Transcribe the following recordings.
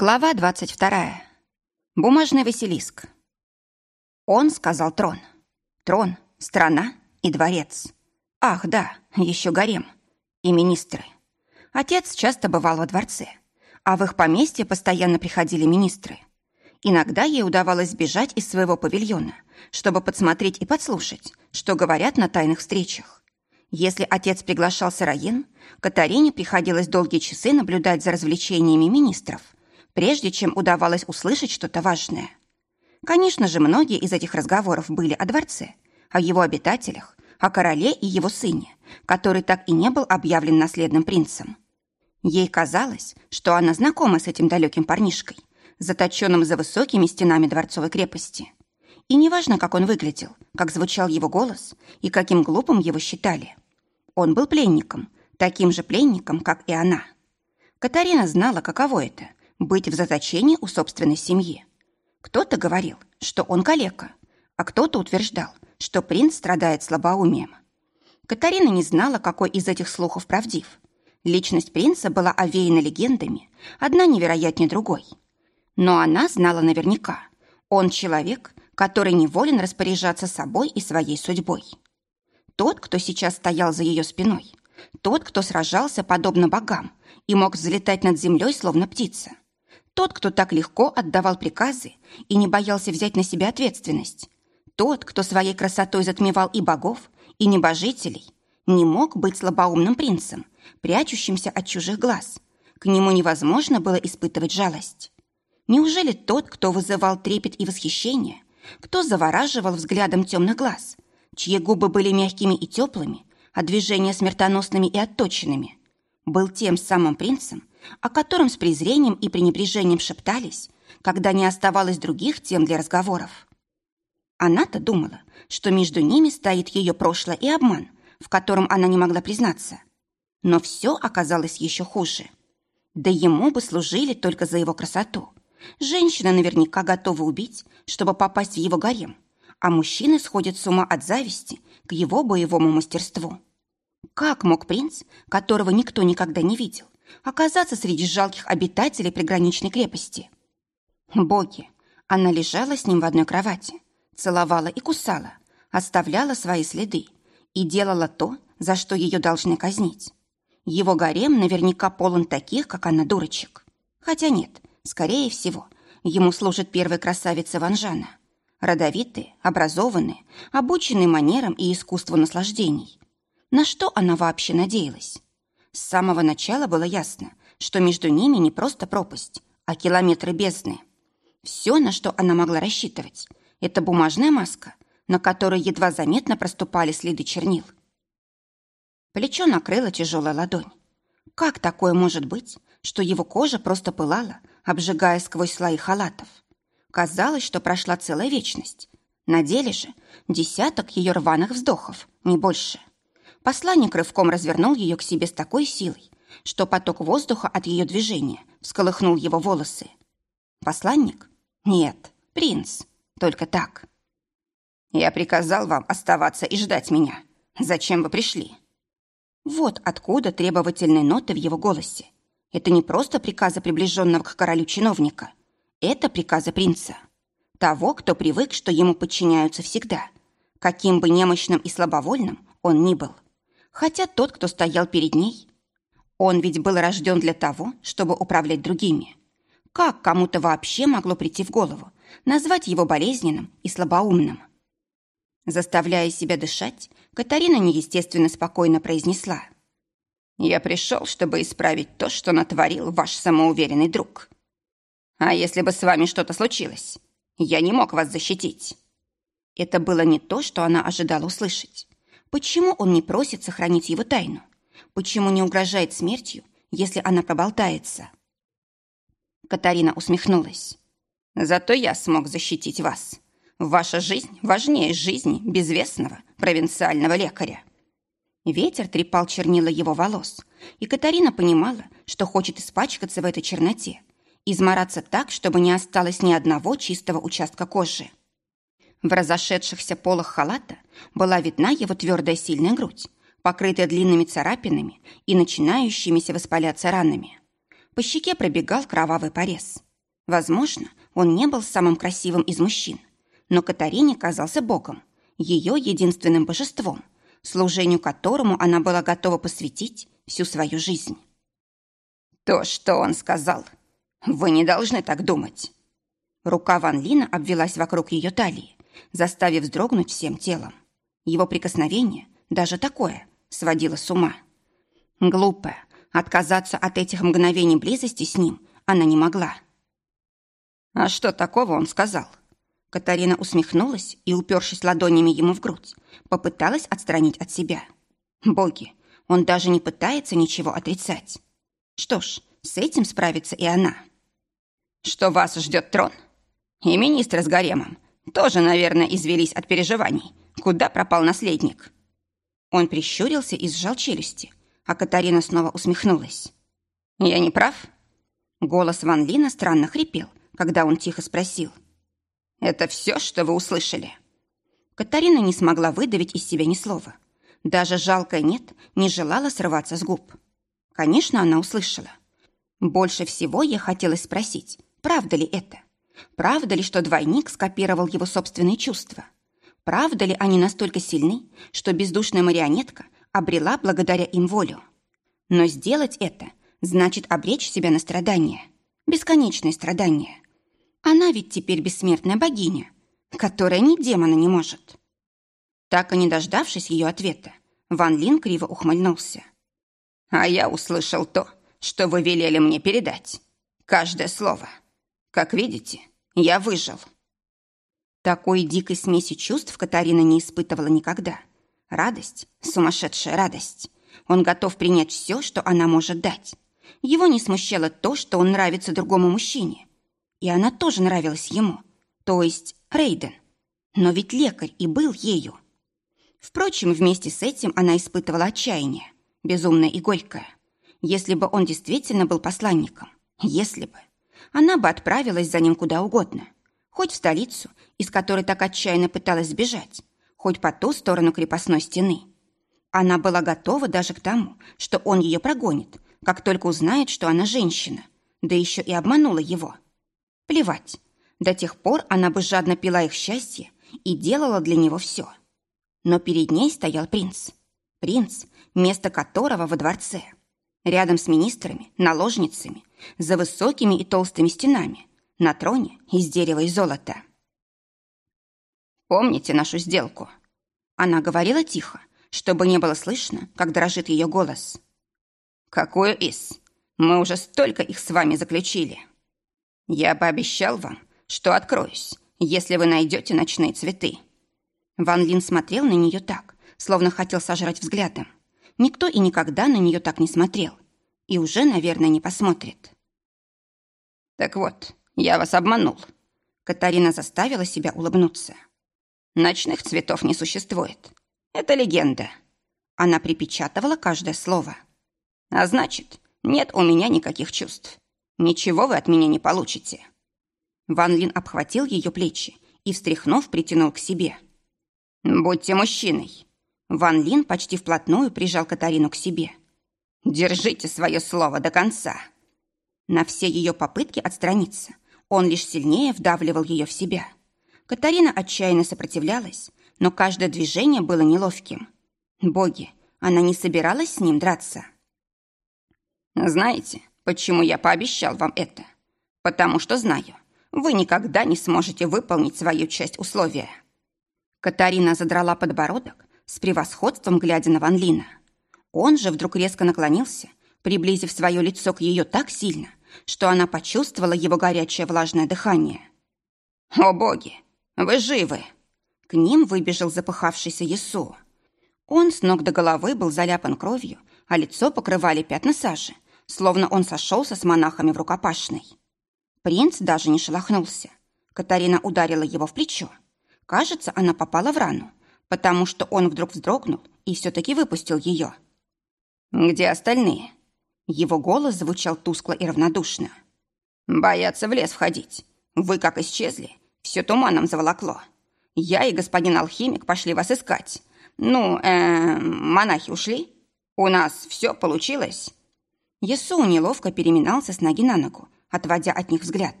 Глава 22. Бумажный Василиск. Он сказал трон. Трон, страна и дворец. Ах, да, еще гарем. И министры. Отец часто бывал во дворце, а в их поместье постоянно приходили министры. Иногда ей удавалось сбежать из своего павильона, чтобы подсмотреть и подслушать, что говорят на тайных встречах. Если отец приглашал Сыроен, Катарине приходилось долгие часы наблюдать за развлечениями министров – прежде чем удавалось услышать что-то важное. Конечно же, многие из этих разговоров были о дворце, о его обитателях, о короле и его сыне, который так и не был объявлен наследным принцем. Ей казалось, что она знакома с этим далеким парнишкой, заточенным за высокими стенами дворцовой крепости. И неважно, как он выглядел, как звучал его голос и каким глупым его считали. Он был пленником, таким же пленником, как и она. Катарина знала, каково это быть в заточении у собственной семьи. Кто-то говорил, что он калека, а кто-то утверждал, что принц страдает слабоумием. Катарина не знала, какой из этих слухов правдив. Личность принца была овеяна легендами, одна невероятнее другой. Но она знала наверняка. Он человек, который не волен распоряжаться собой и своей судьбой. Тот, кто сейчас стоял за ее спиной, тот, кто сражался подобно богам и мог взлетать над землей, словно птица, тот, кто так легко отдавал приказы и не боялся взять на себя ответственность. Тот, кто своей красотой затмевал и богов, и небожителей, не мог быть слабоумным принцем, прячущимся от чужих глаз. К нему невозможно было испытывать жалость. Неужели тот, кто вызывал трепет и восхищение, кто завораживал взглядом темных глаз, чьи губы были мягкими и теплыми, а движения смертоносными и отточенными, был тем самым принцем, о котором с презрением и пренебрежением шептались, когда не оставалось других тем для разговоров. Она-то думала, что между ними стоит ее прошлое и обман, в котором она не могла признаться. Но все оказалось еще хуже. Да ему бы служили только за его красоту. Женщина наверняка готова убить, чтобы попасть в его гарем, а мужчины сходят с ума от зависти к его боевому мастерству. Как мог принц, которого никто никогда не видел, оказаться среди жалких обитателей приграничной крепости. Боги! Она лежала с ним в одной кровати, целовала и кусала, оставляла свои следы и делала то, за что ее должны казнить. Его гарем наверняка полон таких, как она, дурочек. Хотя нет, скорее всего, ему служит первая красавица Ванжана. Родовитые, образованные, обученные манерам и искусству наслаждений. На что она вообще надеялась? С самого начала было ясно, что между ними не просто пропасть, а километры бездны. Все, на что она могла рассчитывать, это бумажная маска, на которой едва заметно проступали следы чернил. Плечо накрыло тяжелая ладонь. Как такое может быть, что его кожа просто пылала, обжигая сквозь слои халатов? Казалось, что прошла целая вечность. На деле же десяток ее рваных вздохов, не больше. Посланник рывком развернул ее к себе с такой силой, что поток воздуха от ее движения всколыхнул его волосы. Посланник? Нет, принц. Только так. Я приказал вам оставаться и ждать меня. Зачем вы пришли? Вот откуда требовательные ноты в его голосе. Это не просто приказы приближенного к королю чиновника. Это приказы принца. Того, кто привык, что ему подчиняются всегда. Каким бы немощным и слабовольным он ни был хотя тот, кто стоял перед ней, он ведь был рожден для того, чтобы управлять другими. Как кому-то вообще могло прийти в голову назвать его болезненным и слабоумным? Заставляя себя дышать, Катарина неестественно спокойно произнесла. «Я пришел, чтобы исправить то, что натворил ваш самоуверенный друг. А если бы с вами что-то случилось, я не мог вас защитить». Это было не то, что она ожидала услышать. Почему он не просит сохранить его тайну? Почему не угрожает смертью, если она проболтается? Катарина усмехнулась. «Зато я смог защитить вас. Ваша жизнь важнее жизни безвестного провинциального лекаря». Ветер трепал чернила его волос, и Катарина понимала, что хочет испачкаться в этой черноте, измораться так, чтобы не осталось ни одного чистого участка кожи. В разошедшихся полах халата была видна его твердая сильная грудь, покрытая длинными царапинами и начинающимися воспаляться ранами. По щеке пробегал кровавый порез. Возможно, он не был самым красивым из мужчин, но Катарине казался богом, ее единственным божеством, служению которому она была готова посвятить всю свою жизнь. «То, что он сказал, вы не должны так думать». Рука Ван Лина обвелась вокруг ее талии, заставив вздрогнуть всем телом. Его прикосновение, даже такое, сводило с ума. Глупая, отказаться от этих мгновений близости с ним она не могла. «А что такого он сказал?» Катарина усмехнулась и, упершись ладонями ему в грудь, попыталась отстранить от себя. «Боги, он даже не пытается ничего отрицать. Что ж, с этим справится и она». «Что вас ждет трон?» «И министр с гаремом тоже, наверное, извелись от переживаний. Куда пропал наследник?» Он прищурился и сжал челюсти, а Катарина снова усмехнулась. «Я не прав?» Голос Ван Лина странно хрипел, когда он тихо спросил. «Это все, что вы услышали?» Катарина не смогла выдавить из себя ни слова. Даже жалкое «нет» не желала срываться с губ. Конечно, она услышала. Больше всего ей хотелось спросить, правда ли это? Правда ли, что двойник скопировал его собственные чувства? Правда ли они настолько сильны, что бездушная марионетка обрела благодаря им волю? Но сделать это значит обречь себя на страдания. Бесконечные страдания. Она ведь теперь бессмертная богиня, которая ни демона не может. Так и не дождавшись ее ответа, Ван Лин криво ухмыльнулся. «А я услышал то, что вы велели мне передать. Каждое слово. Как видите, я выжил». Такой дикой смеси чувств Катарина не испытывала никогда. Радость, сумасшедшая радость. Он готов принять все, что она может дать. Его не смущало то, что он нравится другому мужчине. И она тоже нравилась ему, то есть Рейден. Но ведь лекарь и был ею. Впрочем, вместе с этим она испытывала отчаяние, безумное и горькое. Если бы он действительно был посланником, если бы, она бы отправилась за ним куда угодно, хоть в столицу, из которой так отчаянно пыталась сбежать, хоть по ту сторону крепостной стены. Она была готова даже к тому, что он ее прогонит, как только узнает, что она женщина, да еще и обманула его – Плевать. До тех пор она бы жадно пила их счастье и делала для него все. Но перед ней стоял принц. Принц, место которого во дворце. Рядом с министрами, наложницами, за высокими и толстыми стенами, на троне из дерева и золота. «Помните нашу сделку?» Она говорила тихо, чтобы не было слышно, как дрожит ее голос. «Какую из? Мы уже столько их с вами заключили!» Я пообещал вам, что откроюсь, если вы найдете ночные цветы». Ван Лин смотрел на нее так, словно хотел сожрать взглядом. Никто и никогда на нее так не смотрел. И уже, наверное, не посмотрит. «Так вот, я вас обманул». Катарина заставила себя улыбнуться. «Ночных цветов не существует. Это легенда». Она припечатывала каждое слово. «А значит, нет у меня никаких чувств. Ничего вы от меня не получите. Ван Лин обхватил ее плечи и, встряхнув, притянул к себе. «Будьте мужчиной!» Ван Лин почти вплотную прижал Катарину к себе. «Держите свое слово до конца!» На все ее попытки отстраниться он лишь сильнее вдавливал ее в себя. Катарина отчаянно сопротивлялась, но каждое движение было неловким. Боги, она не собиралась с ним драться. «Знаете, Почему я пообещал вам это? Потому что знаю, вы никогда не сможете выполнить свою часть условия. Катарина задрала подбородок с превосходством, глядя на Ван Лина. Он же вдруг резко наклонился, приблизив свое лицо к ее так сильно, что она почувствовала его горячее влажное дыхание. «О боги! Вы живы!» К ним выбежал запыхавшийся Есу. Он с ног до головы был заляпан кровью, а лицо покрывали пятна сажи, словно он сошелся с монахами в рукопашной. Принц даже не шелохнулся. Катарина ударила его в плечо. Кажется, она попала в рану, потому что он вдруг вздрогнул и все-таки выпустил ее. «Где остальные?» Его голос звучал тускло и равнодушно. «Боятся в лес входить. Вы как исчезли, все туманом заволокло. Я и господин алхимик пошли вас искать. Ну, э, монахи ушли? У нас все получилось?» Есу неловко переминался с ноги на ногу, отводя от них взгляд.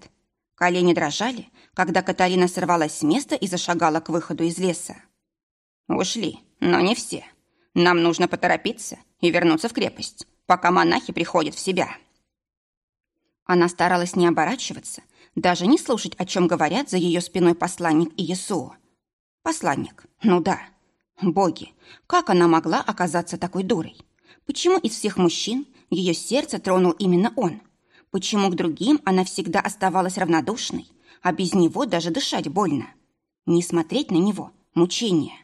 Колени дрожали, когда Катарина сорвалась с места и зашагала к выходу из леса. «Ушли, но не все. Нам нужно поторопиться и вернуться в крепость, пока монахи приходят в себя». Она старалась не оборачиваться, даже не слушать, о чем говорят за ее спиной посланник Иесуа. Посланник, ну да. Боги, как она могла оказаться такой дурой? Почему из всех мужчин ее сердце тронул именно он? Почему к другим она всегда оставалась равнодушной, а без него даже дышать больно? Не смотреть на него – мучение.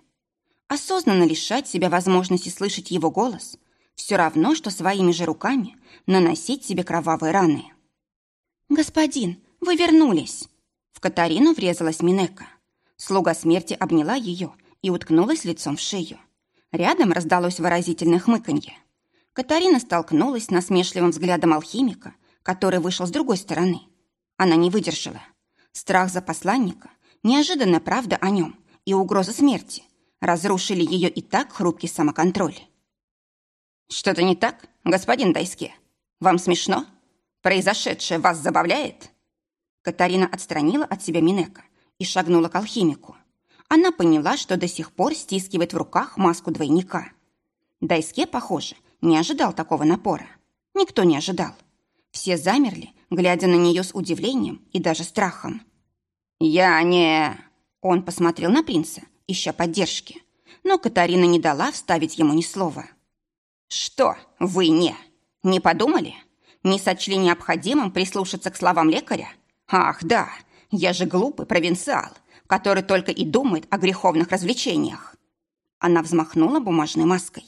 Осознанно лишать себя возможности слышать его голос – все равно, что своими же руками наносить себе кровавые раны. «Господин, вы вернулись!» В Катарину врезалась Минека. Слуга смерти обняла ее и уткнулась лицом в шею. Рядом раздалось выразительное хмыканье. Катарина столкнулась с насмешливым взглядом алхимика – который вышел с другой стороны. Она не выдержала. Страх за посланника, неожиданная правда о нем и угроза смерти разрушили ее и так хрупкий самоконтроль. «Что-то не так, господин Дайске? Вам смешно? Произошедшее вас забавляет?» Катарина отстранила от себя Минека и шагнула к алхимику. Она поняла, что до сих пор стискивает в руках маску двойника. Дайске, похоже, не ожидал такого напора. Никто не ожидал. Все замерли, глядя на нее с удивлением и даже страхом. «Я не...» Он посмотрел на принца, ища поддержки. Но Катарина не дала вставить ему ни слова. «Что вы не? Не подумали? Не сочли необходимым прислушаться к словам лекаря? Ах, да, я же глупый провинциал, который только и думает о греховных развлечениях». Она взмахнула бумажной маской.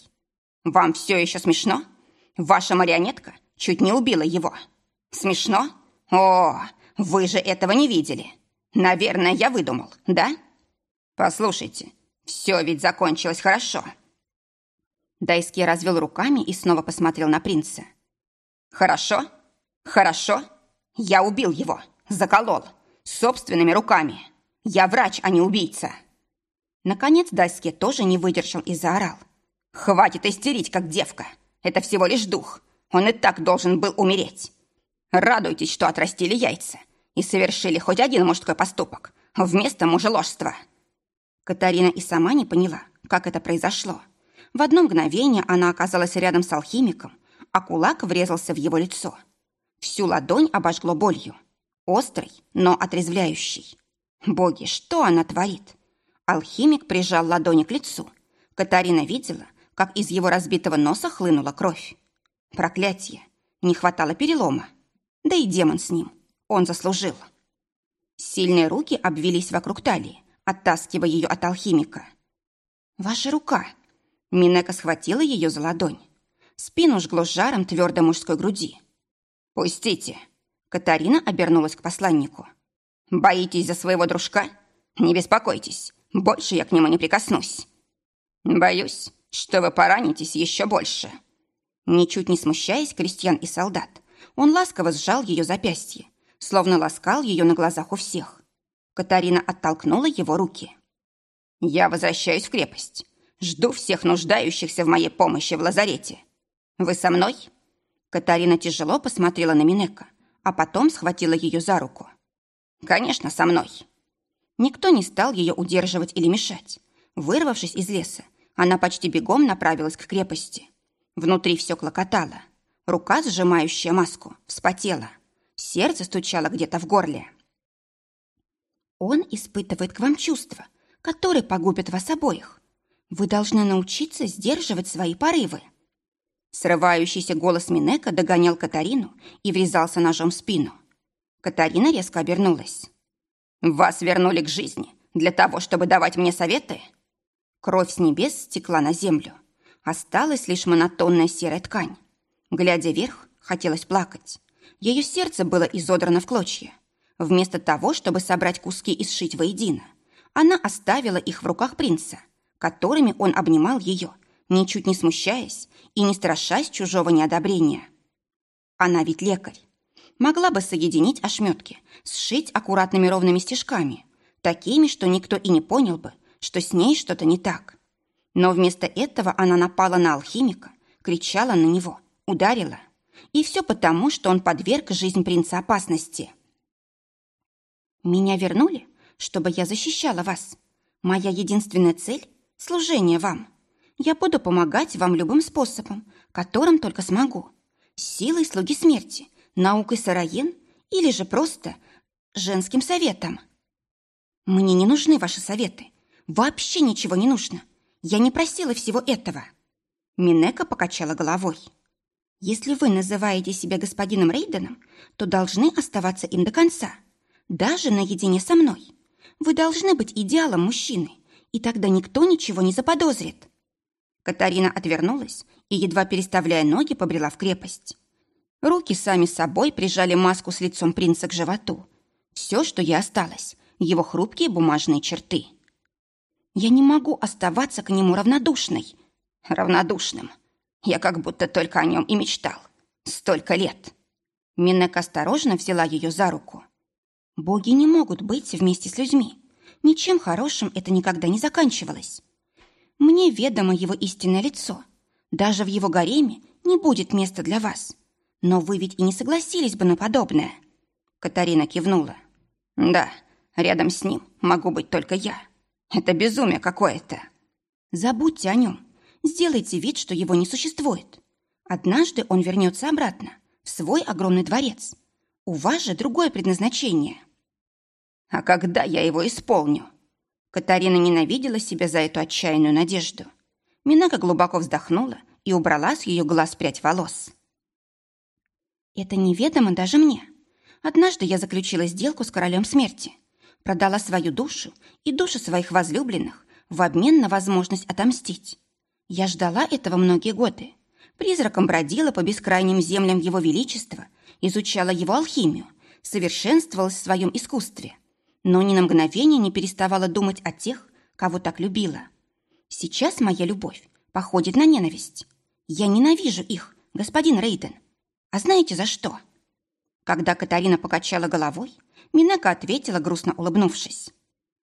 «Вам все еще смешно? Ваша марионетка чуть не убила его. Смешно? О, вы же этого не видели. Наверное, я выдумал, да? Послушайте, все ведь закончилось хорошо. Дайский развел руками и снова посмотрел на принца. Хорошо? Хорошо? Я убил его, заколол, собственными руками. Я врач, а не убийца. Наконец Дайский тоже не выдержал и заорал. «Хватит истерить, как девка! Это всего лишь дух. Он и так должен был умереть. Радуйтесь, что отрастили яйца и совершили хоть один мужской поступок вместо мужеложства. Катарина и сама не поняла, как это произошло. В одно мгновение она оказалась рядом с алхимиком, а кулак врезался в его лицо. Всю ладонь обожгло болью. Острый, но отрезвляющий. Боги, что она творит? Алхимик прижал ладони к лицу. Катарина видела, как из его разбитого носа хлынула кровь. Проклятие! Не хватало перелома. Да и демон с ним. Он заслужил. Сильные руки обвелись вокруг талии, оттаскивая ее от алхимика. «Ваша рука!» Минека схватила ее за ладонь. Спину жгло жаром твердой мужской груди. «Пустите!» Катарина обернулась к посланнику. «Боитесь за своего дружка? Не беспокойтесь, больше я к нему не прикоснусь. Боюсь, что вы поранитесь еще больше». Ничуть не смущаясь крестьян и солдат, он ласково сжал ее запястье, словно ласкал ее на глазах у всех. Катарина оттолкнула его руки. «Я возвращаюсь в крепость. Жду всех нуждающихся в моей помощи в лазарете. Вы со мной?» Катарина тяжело посмотрела на Минека, а потом схватила ее за руку. «Конечно, со мной». Никто не стал ее удерживать или мешать. Вырвавшись из леса, она почти бегом направилась к крепости. Внутри все клокотало. Рука, сжимающая маску, вспотела. Сердце стучало где-то в горле. Он испытывает к вам чувства, которые погубят вас обоих. Вы должны научиться сдерживать свои порывы. Срывающийся голос Минека догонял Катарину и врезался ножом в спину. Катарина резко обернулась. «Вас вернули к жизни для того, чтобы давать мне советы?» Кровь с небес стекла на землю. Осталась лишь монотонная серая ткань. Глядя вверх, хотелось плакать. Ее сердце было изодрано в клочья. Вместо того, чтобы собрать куски и сшить воедино, она оставила их в руках принца, которыми он обнимал ее, ничуть не смущаясь и не страшась чужого неодобрения. Она ведь лекарь. Могла бы соединить ошметки, сшить аккуратными ровными стежками, такими, что никто и не понял бы, что с ней что-то не так. Но вместо этого она напала на алхимика, кричала на него, ударила. И все потому, что он подверг жизнь принца опасности. Меня вернули, чтобы я защищала вас. Моя единственная цель — служение вам. Я буду помогать вам любым способом, которым только смогу. Силой слуги смерти, наукой сыроен или же просто женским советом. Мне не нужны ваши советы. Вообще ничего не нужно. Я не просила всего этого. Минека покачала головой. Если вы называете себя господином Рейденом, то должны оставаться им до конца, даже наедине со мной. Вы должны быть идеалом мужчины, и тогда никто ничего не заподозрит. Катарина отвернулась и, едва переставляя ноги, побрела в крепость. Руки сами собой прижали маску с лицом принца к животу. Все, что ей осталось, его хрупкие бумажные черты. Я не могу оставаться к нему равнодушной. Равнодушным. Я как будто только о нем и мечтал. Столько лет. Минек осторожно взяла ее за руку. Боги не могут быть вместе с людьми. Ничем хорошим это никогда не заканчивалось. Мне ведомо его истинное лицо. Даже в его гареме не будет места для вас. Но вы ведь и не согласились бы на подобное. Катарина кивнула. Да, рядом с ним могу быть только я. Это безумие какое-то. Забудьте о нем. Сделайте вид, что его не существует. Однажды он вернется обратно, в свой огромный дворец. У вас же другое предназначение. А когда я его исполню? Катарина ненавидела себя за эту отчаянную надежду. Минака глубоко вздохнула и убрала с ее глаз прядь волос. Это неведомо даже мне. Однажды я заключила сделку с королем смерти, продала свою душу и души своих возлюбленных в обмен на возможность отомстить. Я ждала этого многие годы. Призраком бродила по бескрайним землям его величества, изучала его алхимию, совершенствовалась в своем искусстве, но ни на мгновение не переставала думать о тех, кого так любила. Сейчас моя любовь походит на ненависть. Я ненавижу их, господин Рейден. А знаете за что? Когда Катарина покачала головой, Минека ответила, грустно улыбнувшись.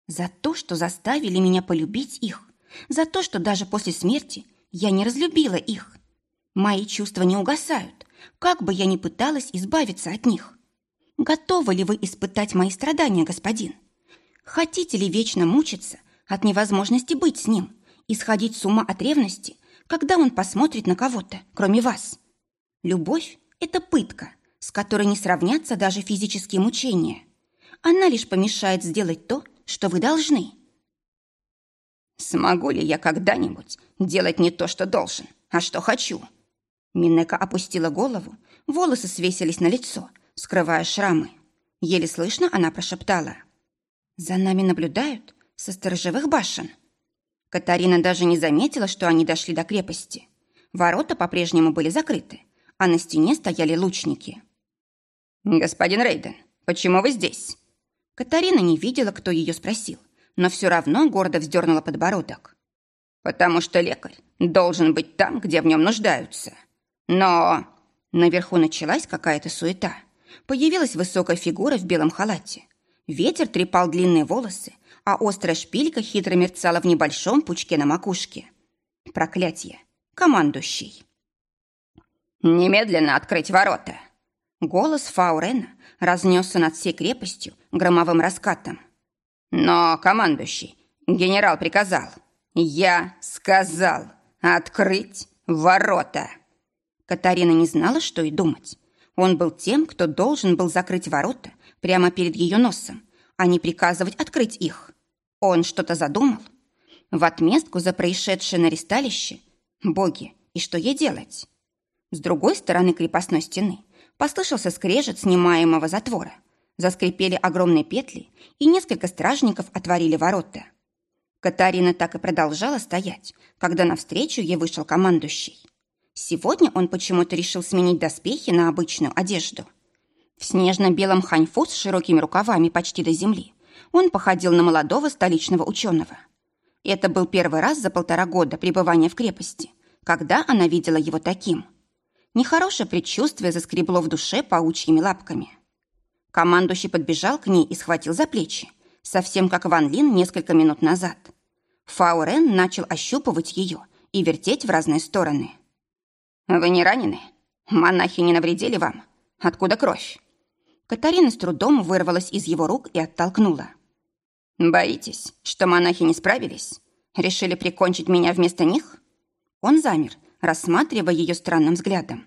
За то, что заставили меня полюбить их за то, что даже после смерти я не разлюбила их. Мои чувства не угасают, как бы я ни пыталась избавиться от них. Готовы ли вы испытать мои страдания, господин? Хотите ли вечно мучиться от невозможности быть с ним и сходить с ума от ревности, когда он посмотрит на кого-то, кроме вас? Любовь – это пытка, с которой не сравнятся даже физические мучения. Она лишь помешает сделать то, что вы должны – Смогу ли я когда-нибудь делать не то, что должен, а что хочу? Минека опустила голову, волосы свесились на лицо, скрывая шрамы. Еле слышно она прошептала. «За нами наблюдают со сторожевых башен». Катарина даже не заметила, что они дошли до крепости. Ворота по-прежнему были закрыты, а на стене стояли лучники. «Господин Рейден, почему вы здесь?» Катарина не видела, кто ее спросил, но все равно гордо вздернула подбородок. «Потому что лекарь должен быть там, где в нем нуждаются. Но...» Наверху началась какая-то суета. Появилась высокая фигура в белом халате. Ветер трепал длинные волосы, а острая шпилька хитро мерцала в небольшом пучке на макушке. Проклятие! Командующий! «Немедленно открыть ворота!» Голос Фаурена разнесся над всей крепостью громовым раскатом. Но, командующий, генерал приказал. Я сказал открыть ворота. Катарина не знала, что и думать. Он был тем, кто должен был закрыть ворота прямо перед ее носом, а не приказывать открыть их. Он что-то задумал. В отместку за происшедшее на ресталище? Боги, и что ей делать? С другой стороны крепостной стены послышался скрежет снимаемого затвора – Заскрипели огромные петли, и несколько стражников отворили ворота. Катарина так и продолжала стоять, когда навстречу ей вышел командующий. Сегодня он почему-то решил сменить доспехи на обычную одежду. В снежно-белом ханьфу с широкими рукавами почти до земли он походил на молодого столичного ученого. Это был первый раз за полтора года пребывания в крепости, когда она видела его таким. Нехорошее предчувствие заскребло в душе паучьими лапками. Командующий подбежал к ней и схватил за плечи, совсем как Ван Лин несколько минут назад. Фаурен начал ощупывать ее и вертеть в разные стороны. «Вы не ранены? Монахи не навредили вам? Откуда кровь?» Катарина с трудом вырвалась из его рук и оттолкнула. «Боитесь, что монахи не справились? Решили прикончить меня вместо них?» Он замер, рассматривая ее странным взглядом.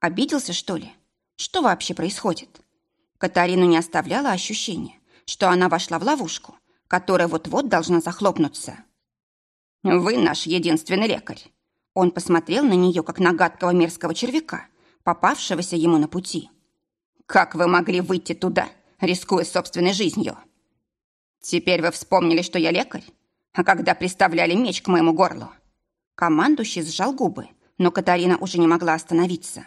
Обиделся, что ли? Что вообще происходит? Катарину не оставляло ощущение, что она вошла в ловушку, которая вот-вот должна захлопнуться. «Вы наш единственный лекарь». Он посмотрел на нее, как на гадкого мерзкого червяка, попавшегося ему на пути. «Как вы могли выйти туда, рискуя собственной жизнью?» «Теперь вы вспомнили, что я лекарь? А когда приставляли меч к моему горлу?» Командующий сжал губы, но Катарина уже не могла остановиться.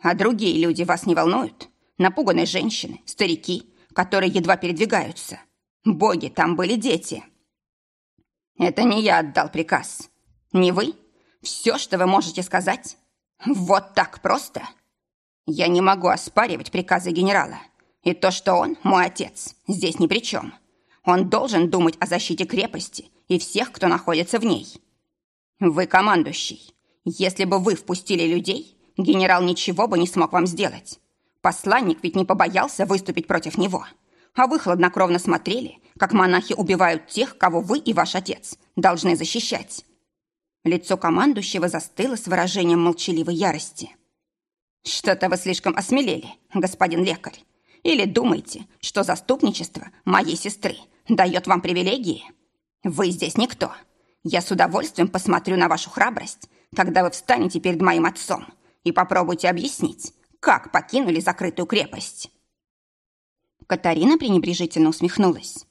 «А другие люди вас не волнуют? Напуганные женщины, старики, которые едва передвигаются. Боги, там были дети!» Это не я отдал приказ. Не вы? Все, что вы можете сказать? Вот так просто? Я не могу оспаривать приказы генерала. И то, что он, мой отец, здесь ни при чем. Он должен думать о защите крепости и всех, кто находится в ней. Вы командующий. Если бы вы впустили людей, генерал ничего бы не смог вам сделать. Посланник ведь не побоялся выступить против него а вы хладнокровно смотрели, как монахи убивают тех, кого вы и ваш отец должны защищать». Лицо командующего застыло с выражением молчаливой ярости. «Что-то вы слишком осмелели, господин лекарь. Или думаете, что заступничество моей сестры дает вам привилегии? Вы здесь никто. Я с удовольствием посмотрю на вашу храбрость, когда вы встанете перед моим отцом и попробуйте объяснить, как покинули закрытую крепость». Катарина пренебрежительно усмехнулась.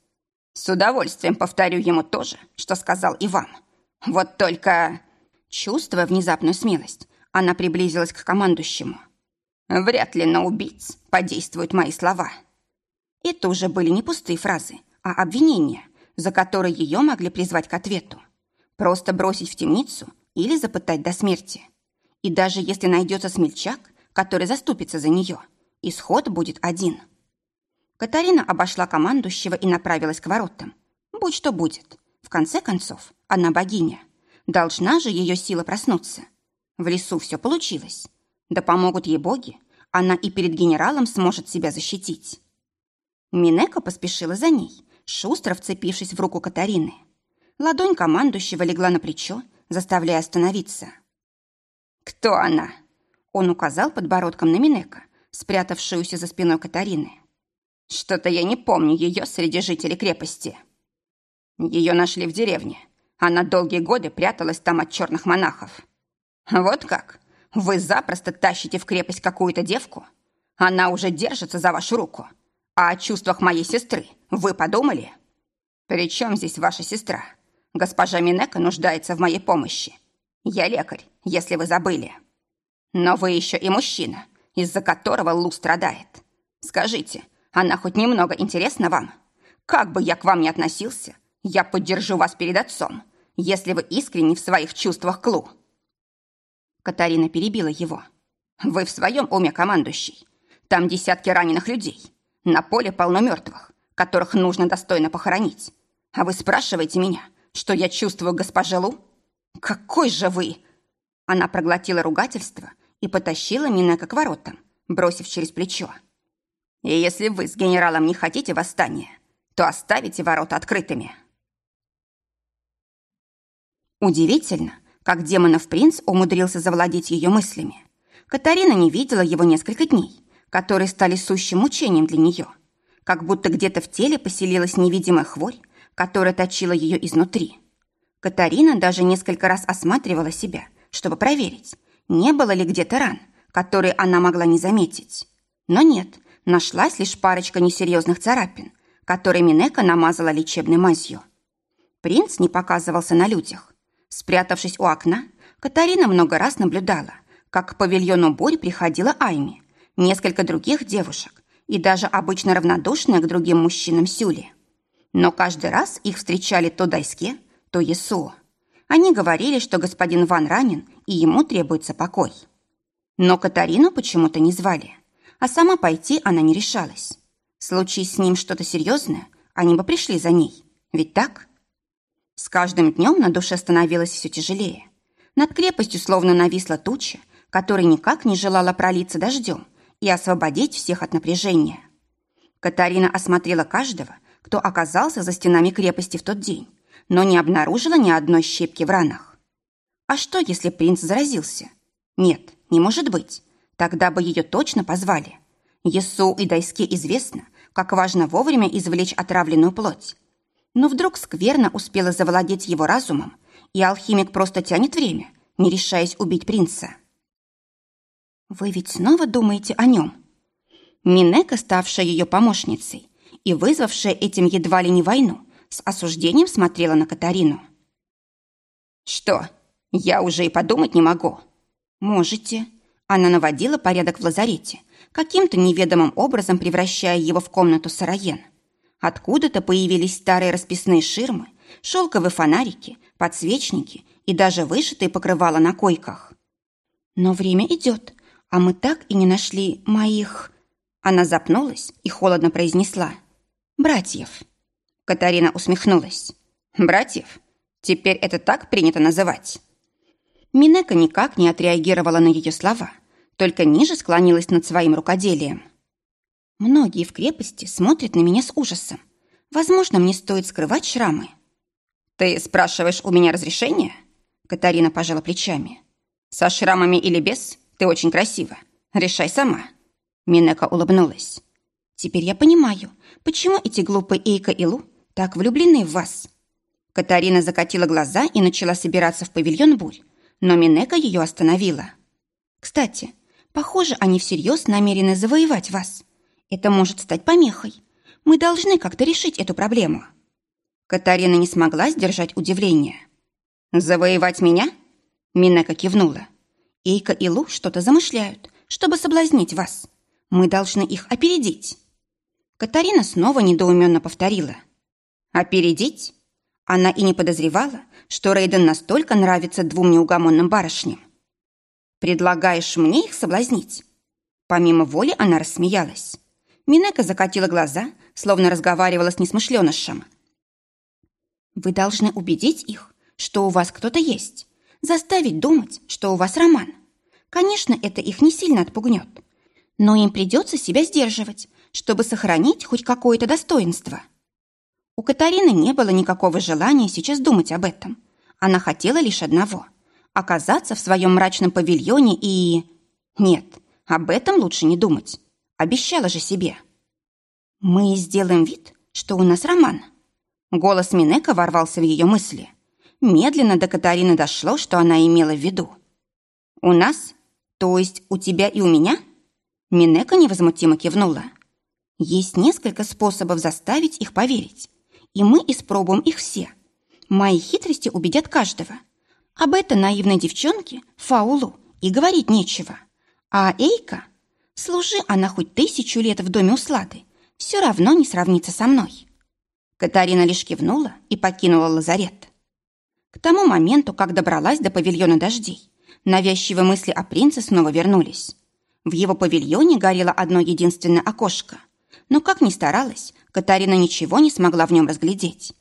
«С удовольствием повторю ему то же, что сказал и вам. Вот только...» Чувствуя внезапную смелость, она приблизилась к командующему. «Вряд ли на убийц подействуют мои слова». Это уже были не пустые фразы, а обвинения, за которые ее могли призвать к ответу. Просто бросить в темницу или запытать до смерти. И даже если найдется смельчак, который заступится за нее, исход будет один – Катарина обошла командующего и направилась к воротам. Будь что будет. В конце концов, она богиня. Должна же ее сила проснуться. В лесу все получилось. Да помогут ей боги. Она и перед генералом сможет себя защитить. Минека поспешила за ней, шустро вцепившись в руку Катарины. Ладонь командующего легла на плечо, заставляя остановиться. «Кто она?» Он указал подбородком на Минека, спрятавшуюся за спиной Катарины. Что-то я не помню ее среди жителей крепости. Ее нашли в деревне. Она долгие годы пряталась там от черных монахов. Вот как? Вы запросто тащите в крепость какую-то девку? Она уже держится за вашу руку. А о чувствах моей сестры вы подумали? При чем здесь ваша сестра? Госпожа Минека нуждается в моей помощи. Я лекарь, если вы забыли. Но вы еще и мужчина, из-за которого Лу страдает. Скажите, она хоть немного интересна вам? Как бы я к вам ни относился, я поддержу вас перед отцом, если вы искренни в своих чувствах к Лу». Катарина перебила его. «Вы в своем уме, командующий? Там десятки раненых людей. На поле полно мертвых, которых нужно достойно похоронить. А вы спрашиваете меня, что я чувствую госпоже Лу? Какой же вы!» Она проглотила ругательство и потащила Минека к воротам, бросив через плечо. И если вы с генералом не хотите восстания, то оставите ворота открытыми. Удивительно, как демонов принц умудрился завладеть ее мыслями. Катарина не видела его несколько дней, которые стали сущим мучением для нее. Как будто где-то в теле поселилась невидимая хворь, которая точила ее изнутри. Катарина даже несколько раз осматривала себя, чтобы проверить, не было ли где-то ран, которые она могла не заметить. Но нет, нашлась лишь парочка несерьезных царапин, которые Минека намазала лечебной мазью. Принц не показывался на людях. Спрятавшись у окна, Катарина много раз наблюдала, как к павильону Бурь приходила Айми, несколько других девушек и даже обычно равнодушная к другим мужчинам Сюли. Но каждый раз их встречали то Дайске, то Есуо. Они говорили, что господин Ван ранен, и ему требуется покой. Но Катарину почему-то не звали а сама пойти она не решалась. Случись с ним что-то серьезное, они бы пришли за ней. Ведь так? С каждым днем на душе становилось все тяжелее. Над крепостью словно нависла туча, которая никак не желала пролиться дождем и освободить всех от напряжения. Катарина осмотрела каждого, кто оказался за стенами крепости в тот день, но не обнаружила ни одной щепки в ранах. А что, если принц заразился? Нет, не может быть. Тогда бы ее точно позвали. Есу и Дайске известно, как важно вовремя извлечь отравленную плоть. Но вдруг скверно успела завладеть его разумом, и алхимик просто тянет время, не решаясь убить принца. «Вы ведь снова думаете о нем?» Минека, ставшая ее помощницей и вызвавшая этим едва ли не войну, с осуждением смотрела на Катарину. «Что, я уже и подумать не могу?» «Можете». Она наводила порядок в лазарете, каким-то неведомым образом превращая его в комнату сыроен. Откуда-то появились старые расписные ширмы, шелковые фонарики, подсвечники и даже вышитые покрывала на койках. Но время идет, а мы так и не нашли моих... Она запнулась и холодно произнесла. «Братьев». Катарина усмехнулась. «Братьев? Теперь это так принято называть?» Минека никак не отреагировала на ее слова, только ниже склонилась над своим рукоделием. Многие в крепости смотрят на меня с ужасом. Возможно, мне стоит скрывать шрамы. «Ты спрашиваешь у меня разрешения?» Катарина пожала плечами. «Со шрамами или без? Ты очень красива. Решай сама». Минека улыбнулась. «Теперь я понимаю, почему эти глупые Эйка и Лу так влюблены в вас». Катарина закатила глаза и начала собираться в павильон бурь, но Минека ее остановила. «Кстати, похоже, они всерьез намерены завоевать вас. Это может стать помехой. Мы должны как-то решить эту проблему». Катарина не смогла сдержать удивление. «Завоевать меня?» Минека кивнула. «Эйка и Лу что-то замышляют, чтобы соблазнить вас. Мы должны их опередить». Катарина снова недоуменно повторила. «Опередить?» Она и не подозревала, что Рейден настолько нравится двум неугомонным барышням. «Предлагаешь мне их соблазнить?» Помимо воли она рассмеялась. Минека закатила глаза, словно разговаривала с несмышленышем. «Вы должны убедить их, что у вас кто-то есть, заставить думать, что у вас роман. Конечно, это их не сильно отпугнет, но им придется себя сдерживать, чтобы сохранить хоть какое-то достоинство». У Катарины не было никакого желания сейчас думать об этом. Она хотела лишь одного – оказаться в своем мрачном павильоне и... Нет, об этом лучше не думать. Обещала же себе. «Мы сделаем вид, что у нас роман». Голос Минека ворвался в ее мысли. Медленно до Катарины дошло, что она имела в виду. «У нас? То есть у тебя и у меня?» Минека невозмутимо кивнула. «Есть несколько способов заставить их поверить и мы испробуем их все. Мои хитрости убедят каждого. Об этой наивной девчонке, Фаулу, и говорить нечего. А Эйка, служи она хоть тысячу лет в доме услады, все равно не сравнится со мной. Катарина лишь кивнула и покинула лазарет. К тому моменту, как добралась до павильона дождей, навязчивые мысли о принце снова вернулись. В его павильоне горело одно единственное окошко. Но как ни старалась, Катарина ничего не смогла в нем разглядеть.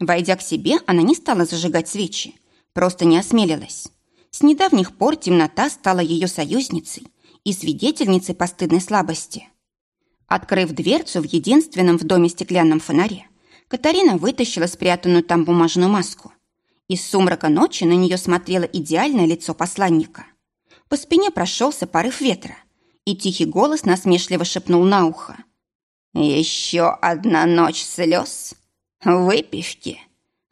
Войдя к себе, она не стала зажигать свечи, просто не осмелилась. С недавних пор темнота стала ее союзницей и свидетельницей постыдной слабости. Открыв дверцу в единственном в доме стеклянном фонаре, Катарина вытащила спрятанную там бумажную маску. Из сумрака ночи на нее смотрело идеальное лицо посланника. По спине прошелся порыв ветра, и тихий голос насмешливо шепнул на ухо. Еще одна ночь слез, выпивки.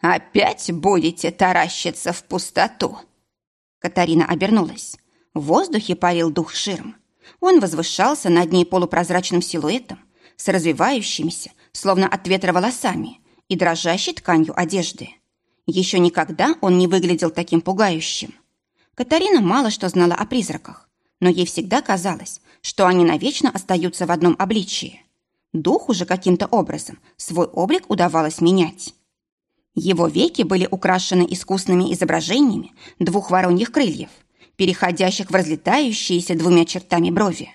Опять будете таращиться в пустоту. Катарина обернулась. В воздухе парил дух ширм. Он возвышался над ней полупрозрачным силуэтом с развивающимися, словно от ветра волосами и дрожащей тканью одежды. Еще никогда он не выглядел таким пугающим. Катарина мало что знала о призраках, но ей всегда казалось, что они навечно остаются в одном обличии. Духу же каким-то образом свой облик удавалось менять. Его веки были украшены искусными изображениями двух вороньих крыльев, переходящих в разлетающиеся двумя чертами брови.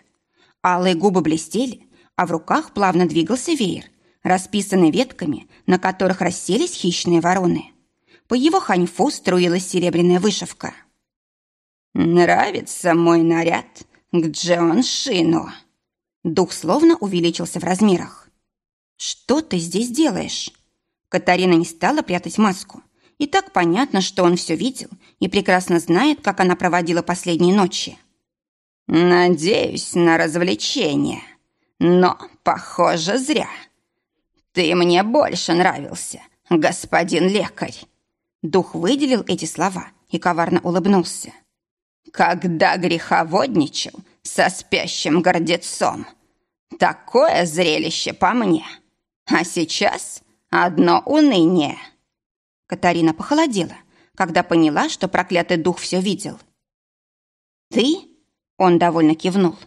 Алые губы блестели, а в руках плавно двигался веер, расписанный ветками, на которых расселись хищные вороны. По его ханьфу струилась серебряная вышивка. «Нравится мой наряд к Джон Шину?» Дух словно увеличился в размерах. «Что ты здесь делаешь?» Катарина не стала прятать маску. И так понятно, что он все видел и прекрасно знает, как она проводила последние ночи. «Надеюсь на развлечение, но, похоже, зря. Ты мне больше нравился, господин лекарь». Дух выделил эти слова и коварно улыбнулся. «Когда греховодничал со спящим гордецом, такое зрелище по мне. А сейчас одно уныние». Катарина похолодела, когда поняла, что проклятый дух все видел. «Ты?» — он довольно кивнул.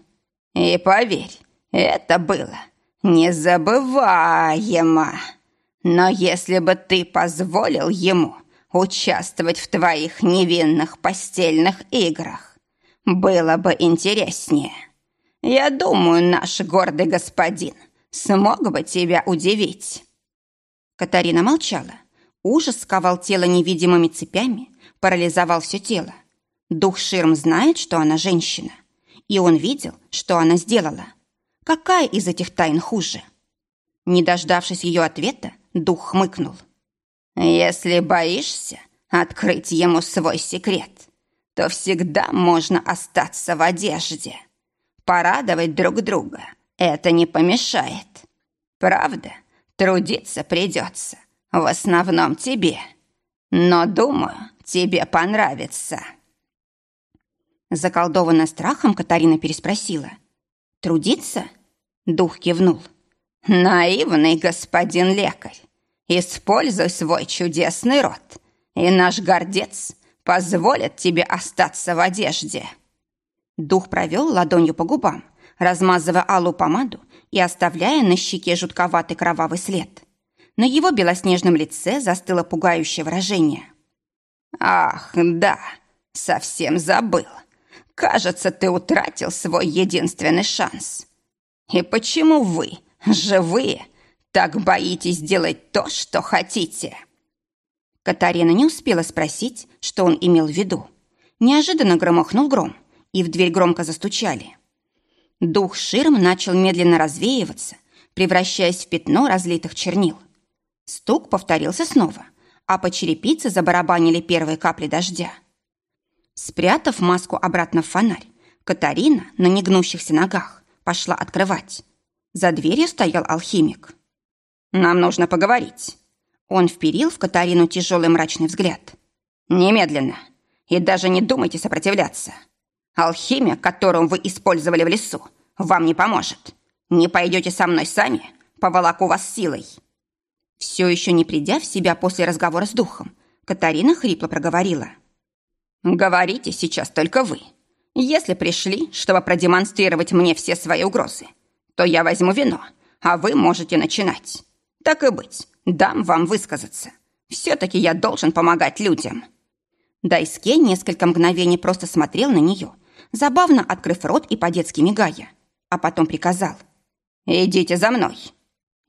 «И поверь, это было незабываемо. Но если бы ты позволил ему участвовать в твоих невинных постельных играх, было бы интереснее. Я думаю, наш гордый господин смог бы тебя удивить». Катарина молчала. Ужас сковал тело невидимыми цепями, парализовал все тело. Дух Ширм знает, что она женщина. И он видел, что она сделала. Какая из этих тайн хуже? Не дождавшись ее ответа, дух хмыкнул. «Если боишься открыть ему свой секрет, то всегда можно остаться в одежде. Порадовать друг друга это не помешает. Правда, трудиться придется, в основном тебе. Но, думаю, тебе понравится». Заколдованная страхом, Катарина переспросила. «Трудиться?» Дух кивнул. «Наивный господин лекарь, используй свой чудесный рот, и наш гордец позволит тебе остаться в одежде». Дух провел ладонью по губам, размазывая алую помаду и оставляя на щеке жутковатый кровавый след. На его белоснежном лице застыло пугающее выражение. «Ах, да, совсем забыл. Кажется, ты утратил свой единственный шанс. И почему вы, живые, так боитесь делать то, что хотите?» Катарина не успела спросить, что он имел в виду. Неожиданно громохнул гром, и в дверь громко застучали. Дух ширм начал медленно развеиваться, превращаясь в пятно разлитых чернил. Стук повторился снова, а по черепице забарабанили первые капли дождя. Спрятав маску обратно в фонарь, Катарина на негнущихся ногах пошла открывать. За дверью стоял алхимик. «Нам нужно поговорить». Он вперил в Катарину тяжелый мрачный взгляд. «Немедленно. И даже не думайте сопротивляться. Алхимия, которую вы использовали в лесу, вам не поможет. Не пойдете со мной сами, поволоку вас силой». Все еще не придя в себя после разговора с духом, Катарина хрипло проговорила. «Говорите сейчас только вы. Если пришли, чтобы продемонстрировать мне все свои угрозы, то я возьму вино, а вы можете начинать. Так и быть, дам вам высказаться. Все-таки я должен помогать людям». Дайске несколько мгновений просто смотрел на нее, забавно открыв рот и по-детски мигая, а потом приказал. «Идите за мной».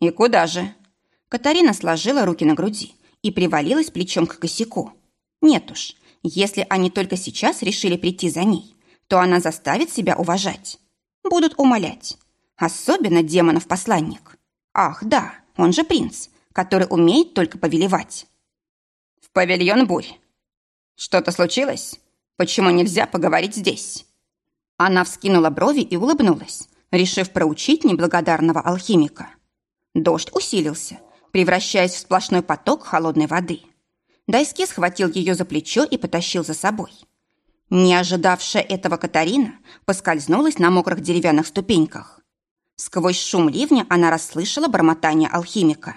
«И куда же?» Катарина сложила руки на груди и привалилась плечом к косяку. «Нет уж, если они только сейчас решили прийти за ней, то она заставит себя уважать. Будут умолять. Особенно демонов посланник. Ах, да, он же принц, который умеет только повелевать. В павильон бурь. Что-то случилось? Почему нельзя поговорить здесь? Она вскинула брови и улыбнулась, решив проучить неблагодарного алхимика. Дождь усилился, превращаясь в сплошной поток холодной воды. Дайски схватил ее за плечо и потащил за собой. Не ожидавшая этого Катарина поскользнулась на мокрых деревянных ступеньках. Сквозь шум ливня она расслышала бормотание алхимика.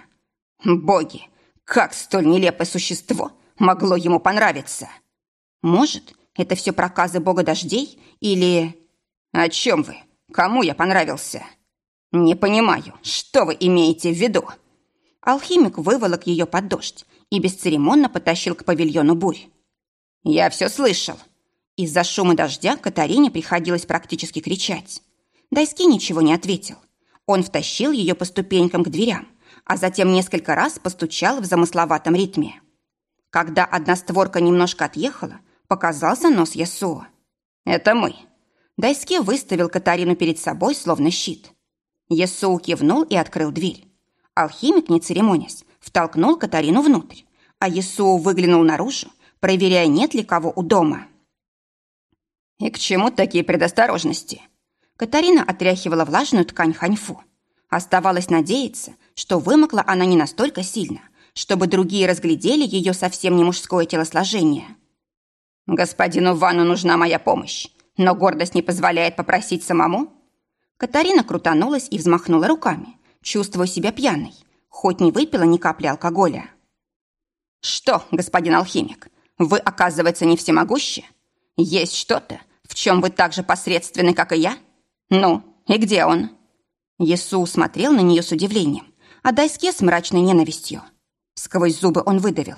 «Боги, как столь нелепое существо могло ему понравиться?» «Может, это все проказы бога дождей или...» «О чем вы? Кому я понравился?» «Не понимаю, что вы имеете в виду?» Алхимик выволок ее под дождь и бесцеремонно потащил к павильону бурь. «Я все слышал!» Из-за шума дождя Катарине приходилось практически кричать. Дайски ничего не ответил. Он втащил ее по ступенькам к дверям, а затем несколько раз постучал в замысловатом ритме. Когда одна створка немножко отъехала, показался нос Ясуо. «Это мы». Дайски выставил Катарину перед собой, словно щит. Есоу кивнул и открыл дверь. Алхимик, не церемонясь, втолкнул Катарину внутрь, а Есоу выглянул наружу, проверяя, нет ли кого у дома. «И к чему такие предосторожности?» Катарина отряхивала влажную ткань ханьфу. Оставалось надеяться, что вымокла она не настолько сильно, чтобы другие разглядели ее совсем не мужское телосложение. «Господину Вану нужна моя помощь, но гордость не позволяет попросить самому?» Катарина крутанулась и взмахнула руками, чувствуя себя пьяной, хоть не выпила ни капли алкоголя. «Что, господин алхимик, вы, оказывается, не всемогущи? Есть что-то, в чем вы так же посредственны, как и я? Ну, и где он?» Есу смотрел на нее с удивлением, а Дайске с мрачной ненавистью. Сквозь зубы он выдавил.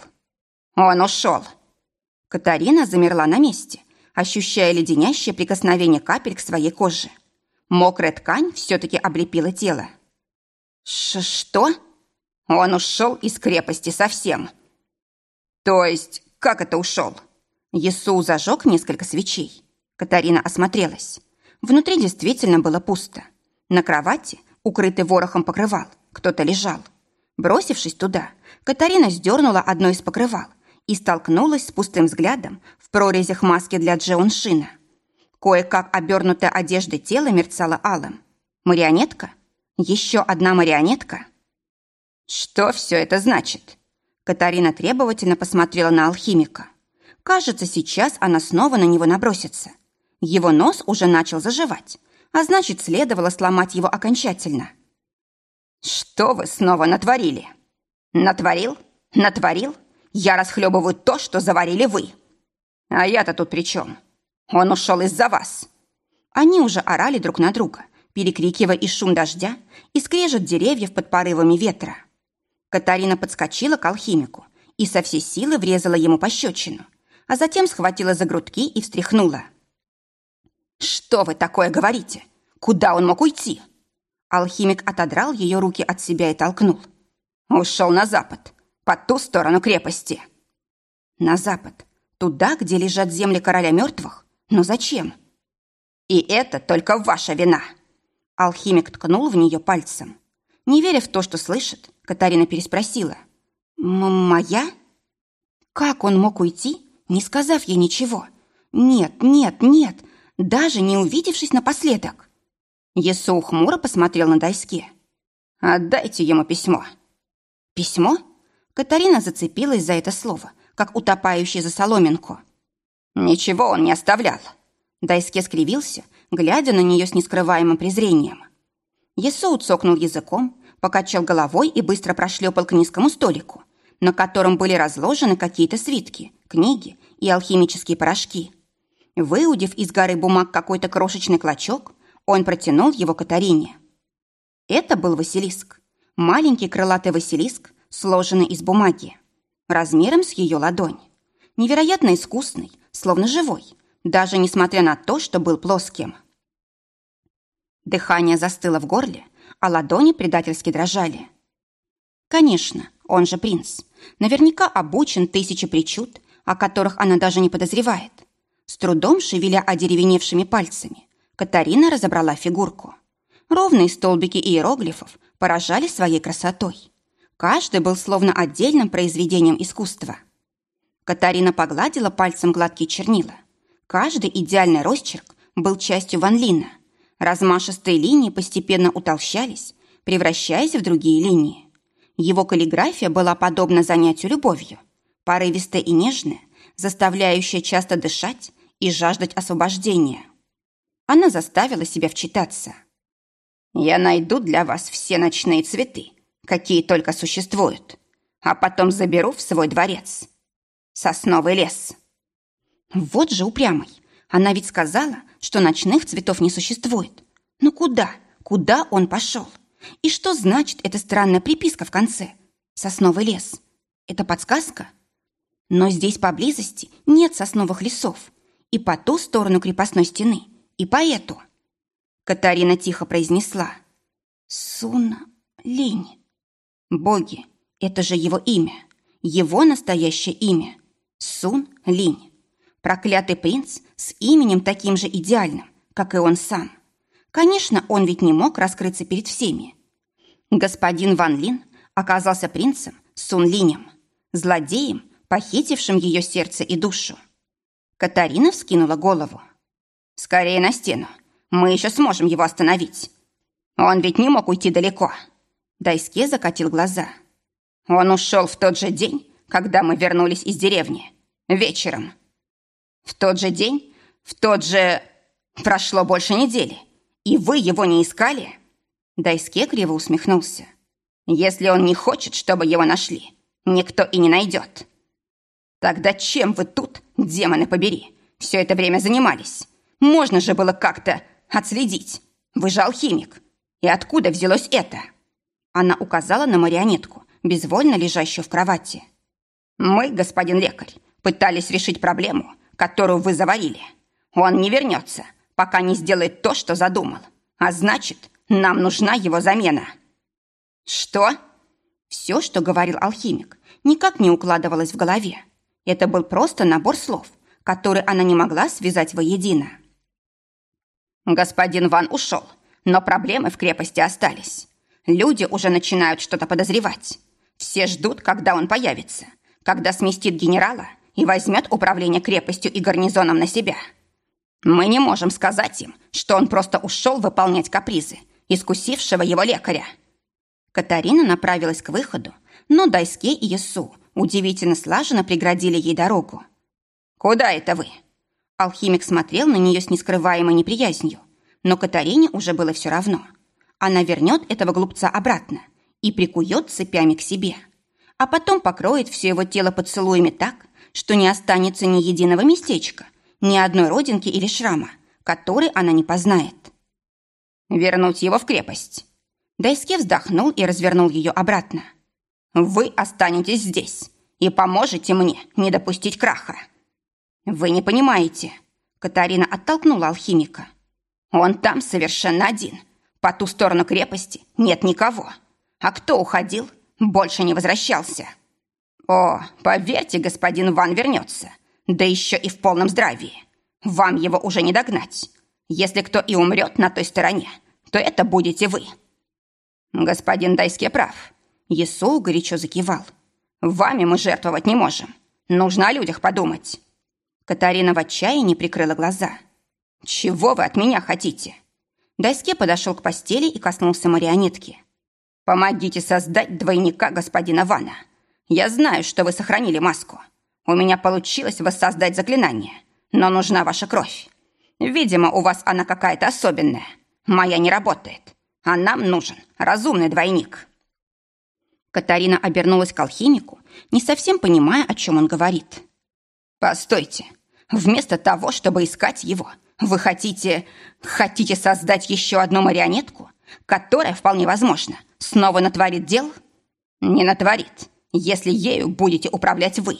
«Он ушел!» Катарина замерла на месте, ощущая леденящее прикосновение капель к своей коже. Мокрая ткань все-таки облепила тело. Ш «Что?» «Он ушел из крепости совсем!» «То есть, как это ушел?» Есу зажег несколько свечей. Катарина осмотрелась. Внутри действительно было пусто. На кровати, укрытый ворохом покрывал, кто-то лежал. Бросившись туда, Катарина сдернула одно из покрывал и столкнулась с пустым взглядом в прорезях маски для Джеоншина. Кое-как обернутая одежда тела мерцала алым. Марионетка? Еще одна марионетка? Что все это значит? Катарина требовательно посмотрела на алхимика. Кажется, сейчас она снова на него набросится. Его нос уже начал заживать, а значит, следовало сломать его окончательно. «Что вы снова натворили?» «Натворил? Натворил? Я расхлебываю то, что заварили вы. А я-то тут при чем? Он ушел из-за вас». Они уже орали друг на друга, перекрикивая и шум дождя, и скрежет деревьев под порывами ветра. Катарина подскочила к алхимику и со всей силы врезала ему пощечину, а затем схватила за грудки и встряхнула. «Что вы такое говорите? Куда он мог уйти?» Алхимик отодрал ее руки от себя и толкнул. «Ушел на запад, по ту сторону крепости». «На запад? Туда, где лежат земли короля мертвых? Но зачем?» «И это только ваша вина!» Алхимик ткнул в нее пальцем. Не веря в то, что слышит, Катарина переспросила. «Моя?» Как он мог уйти, не сказав ей ничего? Нет, нет, нет, даже не увидевшись напоследок. Есоу хмуро посмотрел на Дайске. «Отдайте ему письмо». «Письмо?» Катарина зацепилась за это слово, как утопающий за соломинку. «Ничего он не оставлял». Дайске скривился, глядя на нее с нескрываемым презрением. Есоу цокнул языком, покачал головой и быстро прошлепал к низкому столику, на котором были разложены какие-то свитки, книги и алхимические порошки. Выудив из горы бумаг какой-то крошечный клочок, он протянул его Катарине. Это был Василиск. Маленький крылатый Василиск, сложенный из бумаги. Размером с ее ладонь. Невероятно искусный, словно живой, даже несмотря на то, что был плоским. Дыхание застыло в горле, а ладони предательски дрожали. Конечно, он же принц. Наверняка обучен тысячи причуд, о которых она даже не подозревает. С трудом шевеля одеревеневшими пальцами, Катарина разобрала фигурку. Ровные столбики иероглифов поражали своей красотой. Каждый был словно отдельным произведением искусства. Катарина погладила пальцем гладкие чернила. Каждый идеальный росчерк был частью Ван Лина. Размашистые линии постепенно утолщались, превращаясь в другие линии. Его каллиграфия была подобна занятию любовью, порывистая и нежная, заставляющая часто дышать и жаждать освобождения. Она заставила себя вчитаться. «Я найду для вас все ночные цветы, какие только существуют, а потом заберу в свой дворец. Сосновый лес». Вот же упрямый. Она ведь сказала, что ночных цветов не существует. Но куда? Куда он пошел? И что значит эта странная приписка в конце? Сосновый лес. Это подсказка? Но здесь поблизости нет сосновых лесов и по ту сторону крепостной стены, и по эту. Катарина тихо произнесла. Сун Линь. Боги, это же его имя. Его настоящее имя. Сун Линь. Проклятый принц с именем таким же идеальным, как и он сам. Конечно, он ведь не мог раскрыться перед всеми. Господин Ван Лин оказался принцем Сун Линем, злодеем, похитившим ее сердце и душу. Катарина вскинула голову. «Скорее на стену. Мы еще сможем его остановить. Он ведь не мог уйти далеко». Дайске закатил глаза. «Он ушел в тот же день, когда мы вернулись из деревни. Вечером. В тот же день, в тот же... Прошло больше недели, и вы его не искали?» Дайске криво усмехнулся. «Если он не хочет, чтобы его нашли, никто и не найдет». «Тогда чем вы тут, демоны побери, все это время занимались? Можно же было как-то отследить. Вы же алхимик. И откуда взялось это?» Она указала на марионетку, безвольно лежащую в кровати. «Мы, господин лекарь, пытались решить проблему, которую вы заварили. Он не вернется, пока не сделает то, что задумал. А значит, нам нужна его замена». «Что?» Все, что говорил алхимик, никак не укладывалось в голове. Это был просто набор слов, которые она не могла связать воедино. Господин Ван ушел, но проблемы в крепости остались. Люди уже начинают что-то подозревать. Все ждут, когда он появится, когда сместит генерала и возьмет управление крепостью и гарнизоном на себя. Мы не можем сказать им, что он просто ушел выполнять капризы искусившего его лекаря. Катарина направилась к выходу, но Дайске и Ясу удивительно слаженно преградили ей дорогу. «Куда это вы?» Алхимик смотрел на нее с нескрываемой неприязнью, но Катарине уже было все равно. Она вернет этого глупца обратно и прикует цепями к себе, а потом покроет все его тело поцелуями так, что не останется ни единого местечка, ни одной родинки или шрама, который она не познает. Вернуть его в крепость. Дайске вздохнул и развернул ее обратно. Вы останетесь здесь и поможете мне не допустить краха. Вы не понимаете. Катарина оттолкнула алхимика. Он там совершенно один. По ту сторону крепости нет никого. А кто уходил, больше не возвращался. О, поверьте, господин Ван вернется. Да еще и в полном здравии. Вам его уже не догнать. Если кто и умрет на той стороне, то это будете вы. Господин Дайске прав. Есоу горячо закивал. Вами мы жертвовать не можем. Нужно о людях подумать. Катарина в отчаянии прикрыла глаза. «Чего вы от меня хотите?» Дайске подошел к постели и коснулся марионетки. «Помогите создать двойника господина Вана. Я знаю, что вы сохранили маску. У меня получилось воссоздать заклинание, но нужна ваша кровь. Видимо, у вас она какая-то особенная. Моя не работает, а нам нужен разумный двойник». Катарина обернулась к алхимику, не совсем понимая, о чем он говорит. «Постойте, вместо того, чтобы искать его, вы хотите... хотите создать еще одну марионетку, которая, вполне возможно, снова натворит дел? Не натворит, если ею будете управлять вы».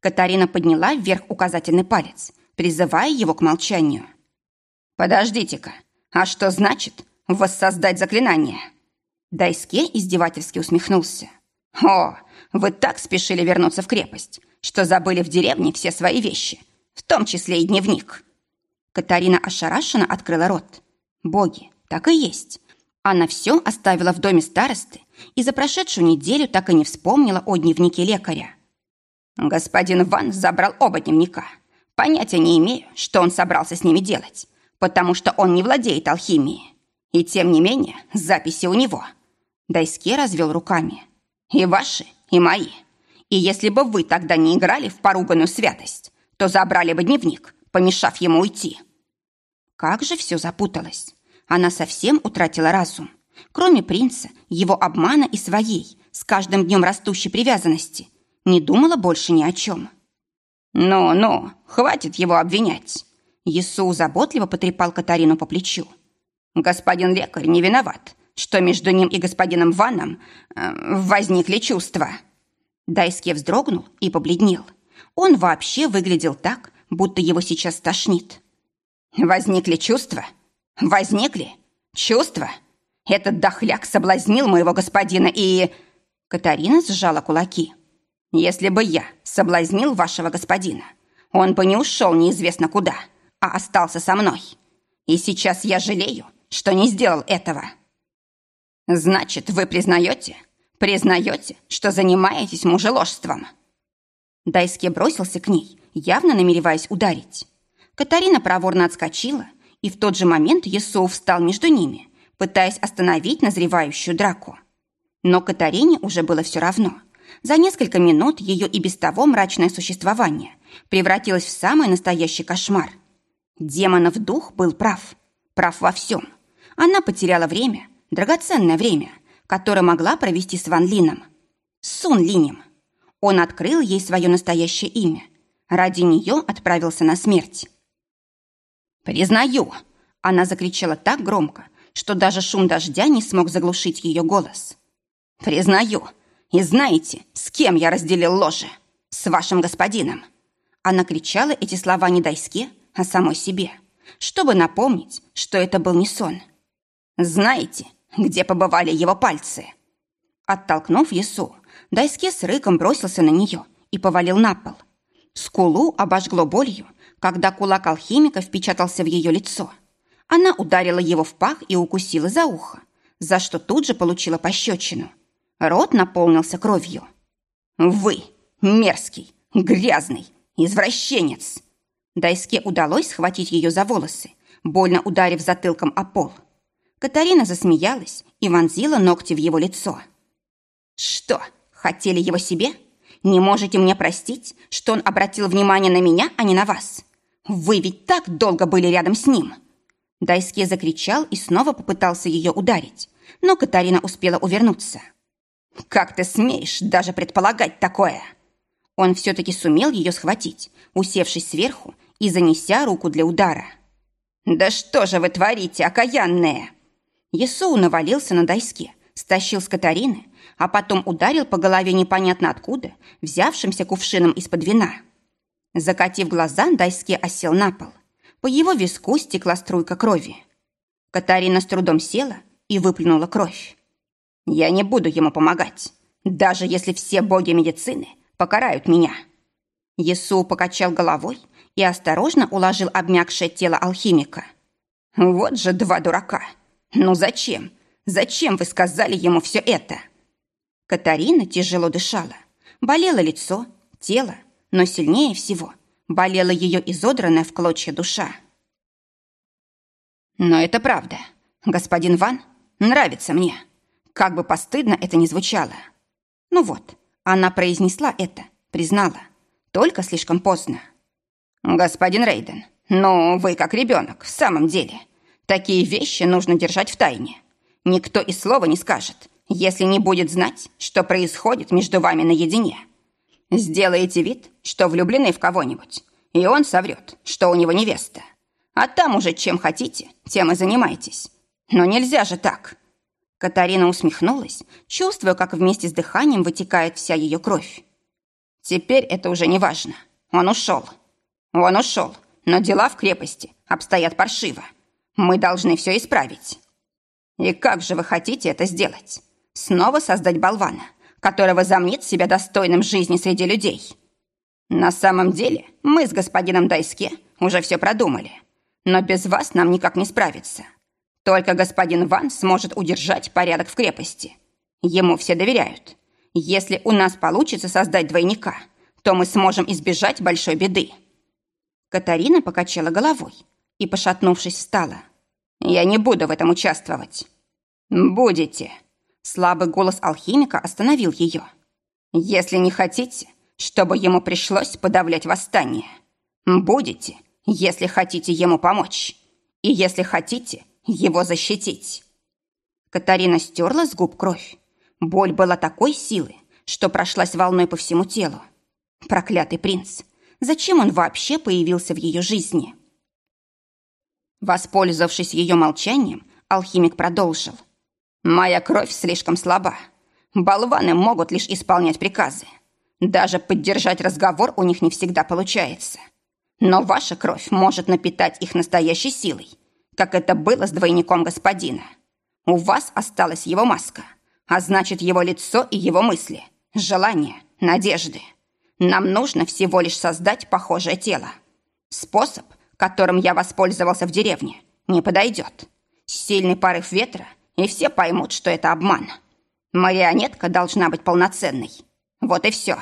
Катарина подняла вверх указательный палец, призывая его к молчанию. «Подождите-ка, а что значит воссоздать заклинание?» Дайске издевательски усмехнулся. «О, вы так спешили вернуться в крепость, что забыли в деревне все свои вещи, в том числе и дневник». Катарина ошарашенно открыла рот. «Боги, так и есть. Она все оставила в доме старосты и за прошедшую неделю так и не вспомнила о дневнике лекаря. Господин Ван забрал оба дневника. Понятия не имею, что он собрался с ними делать, потому что он не владеет алхимией. И тем не менее, записи у него. Дайске развел руками. И ваши, и мои. И если бы вы тогда не играли в поруганную святость, то забрали бы дневник, помешав ему уйти. Как же все запуталось. Она совсем утратила разум. Кроме принца, его обмана и своей, с каждым днем растущей привязанности, не думала больше ни о чем. «Ну-ну, хватит его обвинять!» Есу заботливо потрепал Катарину по плечу. «Господин лекарь не виноват, что между ним и господином Ваном э, возникли чувства». Дайске вздрогнул и побледнел. Он вообще выглядел так, будто его сейчас тошнит. «Возникли чувства? Возникли? Чувства? Этот дохляк соблазнил моего господина и...» Катарина сжала кулаки. «Если бы я соблазнил вашего господина, он бы не ушел неизвестно куда, а остался со мной. И сейчас я жалею что не сделал этого. Значит, вы признаете, признаете, что занимаетесь мужеложством? Дайске бросился к ней, явно намереваясь ударить. Катарина проворно отскочила, и в тот же момент Есоу встал между ними, пытаясь остановить назревающую драку. Но Катарине уже было все равно. За несколько минут ее и без того мрачное существование превратилось в самый настоящий кошмар. Демонов дух был прав. Прав во всем. Она потеряла время, драгоценное время, которое могла провести с Ван Лином. С Сун Линем. Он открыл ей свое настоящее имя. Ради нее отправился на смерть. «Признаю!» Она закричала так громко, что даже шум дождя не смог заглушить ее голос. «Признаю! И знаете, с кем я разделил ложе? С вашим господином!» Она кричала эти слова не Дайске, а самой себе, чтобы напомнить, что это был не сон. «Знаете, где побывали его пальцы?» Оттолкнув Ясу, Дайске с рыком бросился на нее и повалил на пол. Скулу обожгло болью, когда кулак алхимика впечатался в ее лицо. Она ударила его в пах и укусила за ухо, за что тут же получила пощечину. Рот наполнился кровью. «Вы, мерзкий, грязный, извращенец!» Дайске удалось схватить ее за волосы, больно ударив затылком о пол. Катарина засмеялась и вонзила ногти в его лицо. «Что, хотели его себе? Не можете мне простить, что он обратил внимание на меня, а не на вас? Вы ведь так долго были рядом с ним!» Дайске закричал и снова попытался ее ударить, но Катарина успела увернуться. «Как ты смеешь даже предполагать такое?» Он все-таки сумел ее схватить, усевшись сверху и занеся руку для удара. «Да что же вы творите, окаянные!» Есоу навалился на доске, стащил с Катарины, а потом ударил по голове непонятно откуда, взявшимся кувшином из-под вина. Закатив глаза, Дайске осел на пол. По его виску стекла струйка крови. Катарина с трудом села и выплюнула кровь. «Я не буду ему помогать, даже если все боги медицины покарают меня». Есу покачал головой и осторожно уложил обмякшее тело алхимика. «Вот же два дурака! Ну зачем? Зачем вы сказали ему все это?» Катарина тяжело дышала. Болело лицо, тело, но сильнее всего болела ее изодранная в клочья душа. «Но это правда. Господин Ван нравится мне. Как бы постыдно это ни звучало. Ну вот, она произнесла это, признала. Только слишком поздно. «Господин Рейден, ну вы как ребенок, в самом деле. Такие вещи нужно держать в тайне. Никто и слова не скажет, если не будет знать, что происходит между вами наедине. Сделаете вид, что влюблены в кого-нибудь, и он соврет, что у него невеста. А там уже чем хотите, тем и занимайтесь. Но нельзя же так. Катарина усмехнулась, чувствуя, как вместе с дыханием вытекает вся ее кровь. Теперь это уже не важно. Он ушел. Он ушел, но дела в крепости обстоят паршиво. Мы должны все исправить. И как же вы хотите это сделать? Снова создать болвана, которого замнит себя достойным жизни среди людей? На самом деле мы с господином Дайске уже все продумали. Но без вас нам никак не справиться. Только господин Ван сможет удержать порядок в крепости. Ему все доверяют. Если у нас получится создать двойника, то мы сможем избежать большой беды». Катарина покачала головой и, пошатнувшись, встала. «Я не буду в этом участвовать». «Будете». Слабый голос алхимика остановил ее. «Если не хотите, чтобы ему пришлось подавлять восстание. Будете, если хотите ему помочь. И если хотите, его защитить. Катарина стерла с губ кровь. Боль была такой силы, что прошлась волной по всему телу. Проклятый принц! Зачем он вообще появился в ее жизни? Воспользовавшись ее молчанием, алхимик продолжил. «Моя кровь слишком слаба. Болваны могут лишь исполнять приказы. Даже поддержать разговор у них не всегда получается. Но ваша кровь может напитать их настоящей силой как это было с двойником господина. У вас осталась его маска, а значит, его лицо и его мысли, желания, надежды. Нам нужно всего лишь создать похожее тело. Способ, которым я воспользовался в деревне, не подойдет. Сильный порыв ветра, и все поймут, что это обман. Марионетка должна быть полноценной. Вот и все.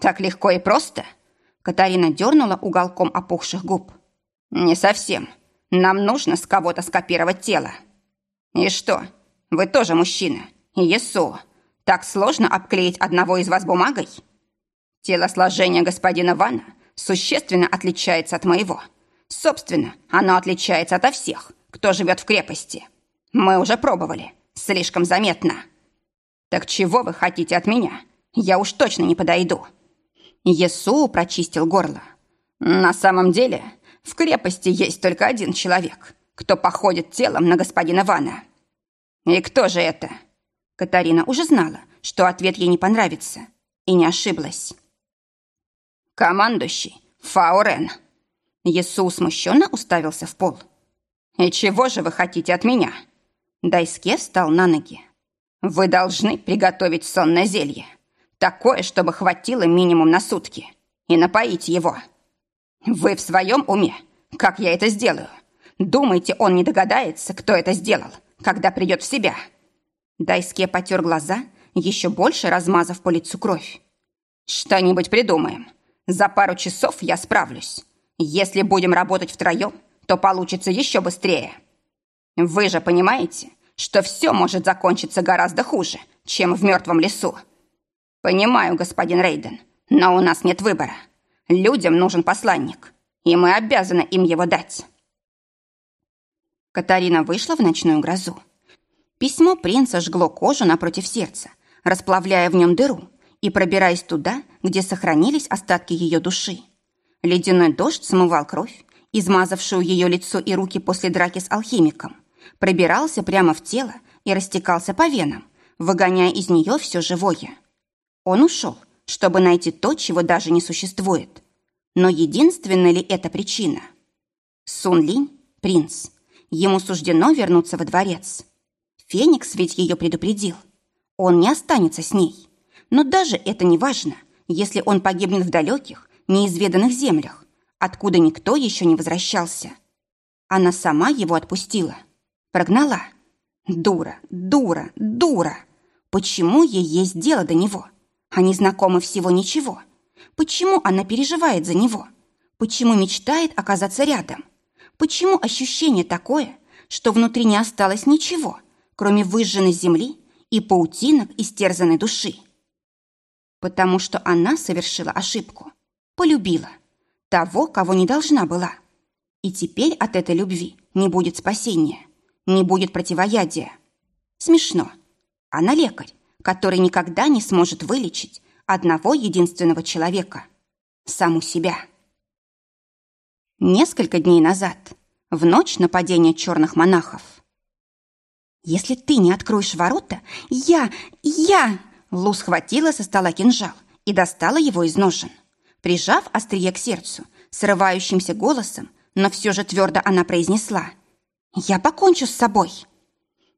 Так легко и просто? Катарина дернула уголком опухших губ. Не совсем. Нам нужно с кого-то скопировать тело. И что, вы тоже мужчина? Есу. Так сложно обклеить одного из вас бумагой? Телосложение господина Вана существенно отличается от моего. Собственно, оно отличается ото всех, кто живет в крепости. Мы уже пробовали. Слишком заметно. Так чего вы хотите от меня? Я уж точно не подойду. Есу прочистил горло. На самом деле, в крепости есть только один человек, кто походит телом на господина Вана. И кто же это? Катарина уже знала, что ответ ей не понравится, и не ошиблась. «Командующий Фаурен!» Есу смущенно уставился в пол. «И чего же вы хотите от меня?» Дайске встал на ноги. «Вы должны приготовить сонное зелье. Такое, чтобы хватило минимум на сутки. И напоить его. Вы в своем уме? Как я это сделаю? Думаете, он не догадается, кто это сделал, когда придет в себя?» Дайске потер глаза, еще больше размазав по лицу кровь. «Что-нибудь придумаем. За пару часов я справлюсь. Если будем работать втроем, то получится еще быстрее. Вы же понимаете, что все может закончиться гораздо хуже, чем в мертвом лесу. Понимаю, господин Рейден, но у нас нет выбора. Людям нужен посланник, и мы обязаны им его дать». Катарина вышла в ночную грозу. Письмо принца жгло кожу напротив сердца, расплавляя в нем дыру и пробираясь туда, где сохранились остатки ее души. Ледяной дождь смывал кровь, измазавшую ее лицо и руки после драки с алхимиком, пробирался прямо в тело и растекался по венам, выгоняя из нее все живое. Он ушел, чтобы найти то, чего даже не существует. Но единственная ли это причина? Сун Линь – принц. Ему суждено вернуться во дворец. Феникс ведь ее предупредил. Он не останется с ней. Но даже это не важно, если он погибнет в далеких, неизведанных землях, откуда никто еще не возвращался. Она сама его отпустила. Прогнала. Дура, дура, дура. Почему ей есть дело до него? Они знакомы всего ничего. Почему она переживает за него? Почему мечтает оказаться рядом? Почему ощущение такое, что внутри не осталось ничего, кроме выжженной земли и паутинок истерзанной души. Потому что она совершила ошибку, полюбила того, кого не должна была. И теперь от этой любви не будет спасения, не будет противоядия. Смешно. Она лекарь, который никогда не сможет вылечить одного единственного человека – саму себя. Несколько дней назад, в ночь нападения черных монахов, «Если ты не откроешь ворота, я... я...» Лу схватила со стола кинжал и достала его из ножен. Прижав острие к сердцу, срывающимся голосом, но все же твердо она произнесла. «Я покончу с собой».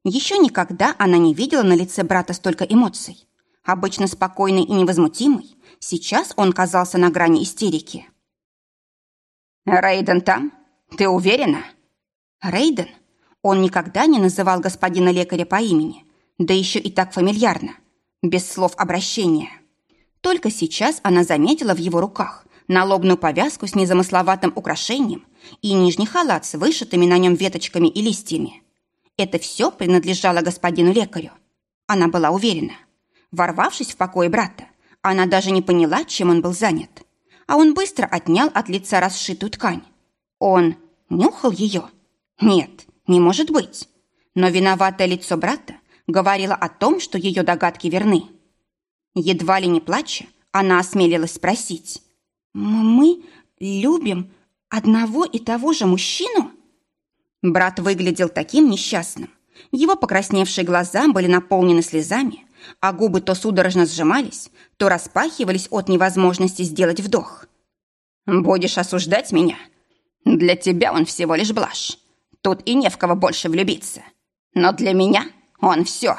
Еще никогда она не видела на лице брата столько эмоций. Обычно спокойный и невозмутимый, сейчас он казался на грани истерики. «Рейден там? Ты уверена?» «Рейден? Он никогда не называл господина лекаря по имени, да еще и так фамильярно, без слов обращения. Только сейчас она заметила в его руках налобную повязку с незамысловатым украшением и нижний халат с вышитыми на нем веточками и листьями. Это все принадлежало господину лекарю. Она была уверена. Ворвавшись в покой брата, она даже не поняла, чем он был занят. А он быстро отнял от лица расшитую ткань. Он нюхал ее? Нет, не может быть. Но виноватое лицо брата говорило о том, что ее догадки верны. Едва ли не плача, она осмелилась спросить. «Мы любим одного и того же мужчину?» Брат выглядел таким несчастным. Его покрасневшие глаза были наполнены слезами, а губы то судорожно сжимались, то распахивались от невозможности сделать вдох. «Будешь осуждать меня? Для тебя он всего лишь блажь. Тут и не в кого больше влюбиться. Но для меня он все.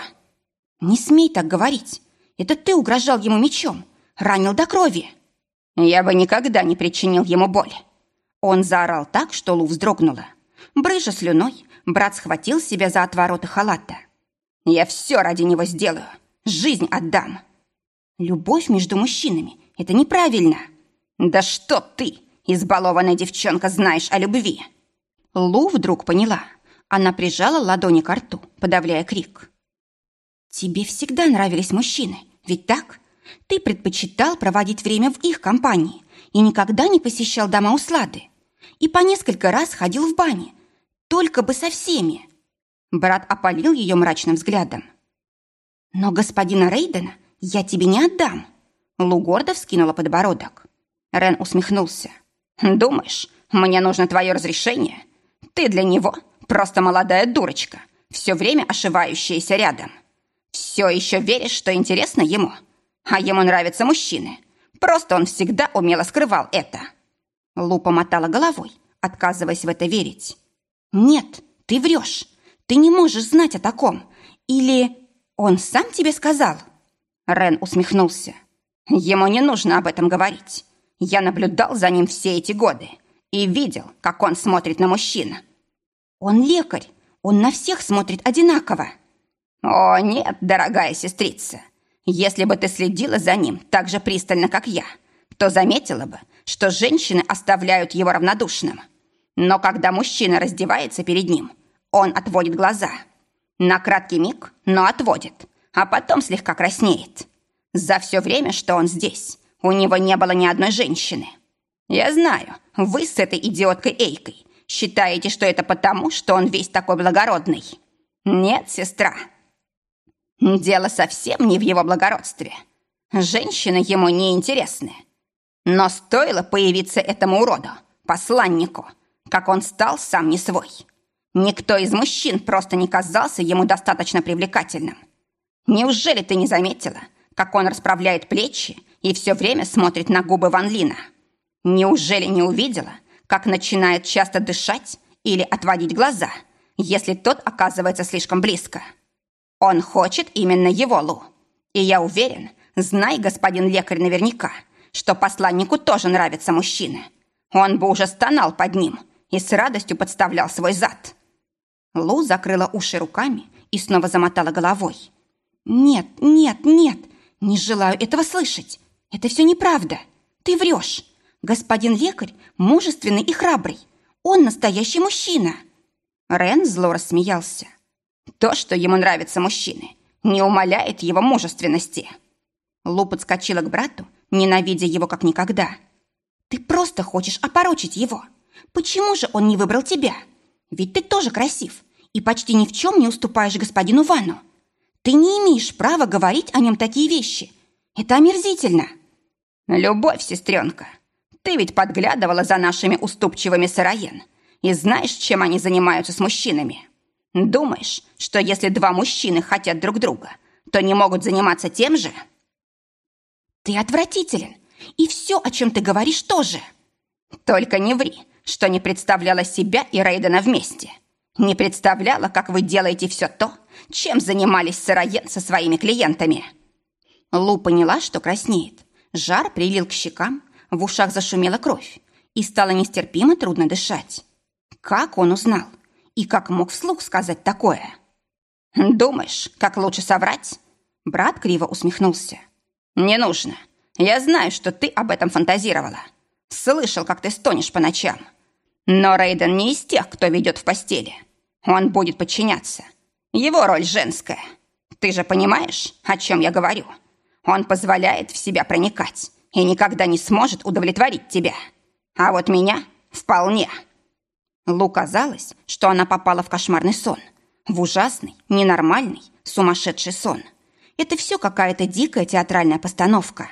Не смей так говорить. Это ты угрожал ему мечом, ранил до крови. Я бы никогда не причинил ему боль. Он заорал так, что Лу вздрогнула. Брыжа слюной, брат схватил себя за отвороты халата. «Я все ради него сделаю. Жизнь отдам». «Любовь между мужчинами — это неправильно». «Да что ты, избалованная девчонка, знаешь о любви?» Лу вдруг поняла. Она прижала ладони к рту, подавляя крик. «Тебе всегда нравились мужчины, ведь так? Ты предпочитал проводить время в их компании и никогда не посещал дома услады. И по несколько раз ходил в бане, только бы со всеми. Брат опалил ее мрачным взглядом. «Но господина Рейдена я тебе не отдам!» Лу гордо вскинула подбородок. Рен усмехнулся. «Думаешь, мне нужно твое разрешение? Ты для него просто молодая дурочка, все время ошивающаяся рядом. Все еще веришь, что интересно ему? А ему нравятся мужчины. Просто он всегда умело скрывал это». Лу помотала головой, отказываясь в это верить. «Нет, ты врешь. Ты не можешь знать о таком. Или он сам тебе сказал?» Рен усмехнулся. «Ему не нужно об этом говорить. Я наблюдал за ним все эти годы и видел, как он смотрит на мужчин. Он лекарь. Он на всех смотрит одинаково». «О, нет, дорогая сестрица. Если бы ты следила за ним так же пристально, как я, то заметила бы, что женщины оставляют его равнодушным. Но когда мужчина раздевается перед ним, он отводит глаза. На краткий миг, но отводит, а потом слегка краснеет. За все время, что он здесь, у него не было ни одной женщины. Я знаю, вы с этой идиоткой Эйкой считаете, что это потому, что он весь такой благородный. Нет, сестра. Дело совсем не в его благородстве. Женщины ему не интересны. Но стоило появиться этому уроду, посланнику, как он стал сам не свой. Никто из мужчин просто не казался ему достаточно привлекательным. Неужели ты не заметила, как он расправляет плечи и все время смотрит на губы Ван Лина? Неужели не увидела, как начинает часто дышать или отводить глаза, если тот оказывается слишком близко? Он хочет именно его, Лу. И я уверен, знай, господин лекарь наверняка, что посланнику тоже нравятся мужчины. Он бы уже стонал под ним – и с радостью подставлял свой зад. Лу закрыла уши руками и снова замотала головой. «Нет, нет, нет, не желаю этого слышать. Это все неправда. Ты врешь. Господин лекарь мужественный и храбрый. Он настоящий мужчина». Рен зло рассмеялся. «То, что ему нравятся мужчины, не умаляет его мужественности». Лу подскочила к брату, ненавидя его как никогда. «Ты просто хочешь опорочить его. Почему же он не выбрал тебя? Ведь ты тоже красив и почти ни в чем не уступаешь господину Вану. Ты не имеешь права говорить о нем такие вещи. Это омерзительно. Любовь, сестренка, ты ведь подглядывала за нашими уступчивыми сыроен и знаешь, чем они занимаются с мужчинами. Думаешь, что если два мужчины хотят друг друга, то не могут заниматься тем же? Ты отвратителен, и все, о чем ты говоришь, тоже. Только не ври, что не представляла себя и Рейдена вместе. Не представляла, как вы делаете все то, чем занимались сыроен со своими клиентами. Лу поняла, что краснеет. Жар прилил к щекам, в ушах зашумела кровь, и стало нестерпимо трудно дышать. Как он узнал? И как мог вслух сказать такое? «Думаешь, как лучше соврать?» Брат криво усмехнулся. «Не нужно. Я знаю, что ты об этом фантазировала. Слышал, как ты стонешь по ночам. Но Рейден не из тех, кто ведет в постели. Он будет подчиняться. Его роль женская. Ты же понимаешь, о чем я говорю? Он позволяет в себя проникать и никогда не сможет удовлетворить тебя. А вот меня вполне. Лу казалось, что она попала в кошмарный сон. В ужасный, ненормальный, сумасшедший сон. Это все какая-то дикая театральная постановка.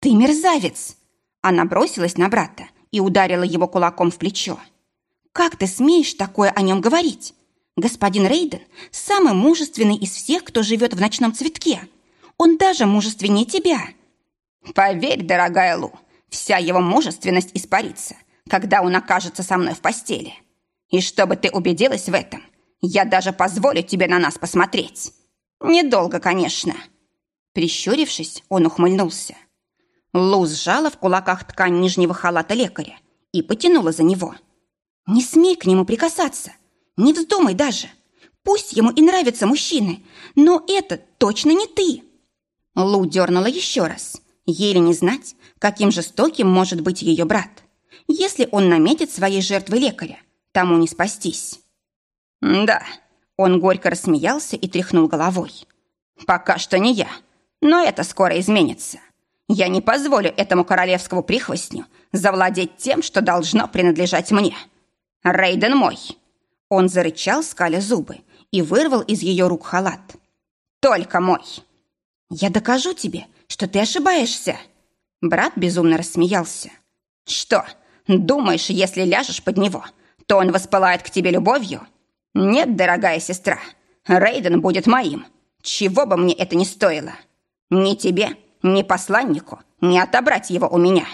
«Ты мерзавец!» Она бросилась на брата и ударила его кулаком в плечо. «Как ты смеешь такое о нем говорить? Господин Рейден – самый мужественный из всех, кто живет в ночном цветке. Он даже мужественнее тебя». «Поверь, дорогая Лу, вся его мужественность испарится, когда он окажется со мной в постели. И чтобы ты убедилась в этом, я даже позволю тебе на нас посмотреть. Недолго, конечно». Прищурившись, он ухмыльнулся. Лу сжала в кулаках ткань нижнего халата лекаря и потянула за него. «Не смей к нему прикасаться! Не вздумай даже. Пусть ему и нравятся мужчины, но это точно не ты. Лу дернула еще раз. Еле не знать, каким жестоким может быть ее брат. Если он наметит своей жертвой лекаря, тому не спастись. Да, он горько рассмеялся и тряхнул головой. Пока что не я, но это скоро изменится. Я не позволю этому королевскому прихвостню завладеть тем, что должно принадлежать мне. Рейден мой. Он зарычал, скаля зубы, и вырвал из ее рук халат. Только мой. Я докажу тебе, что ты ошибаешься. Брат безумно рассмеялся. Что, думаешь, если ляжешь под него, то он воспылает к тебе любовью? Нет, дорогая сестра, Рейден будет моим, чего бы мне это ни стоило. Ни тебе, ни посланнику не отобрать его у меня.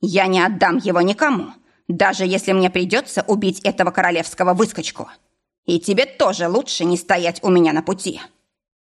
Я не отдам его никому, даже если мне придется убить этого королевского выскочку. И тебе тоже лучше не стоять у меня на пути».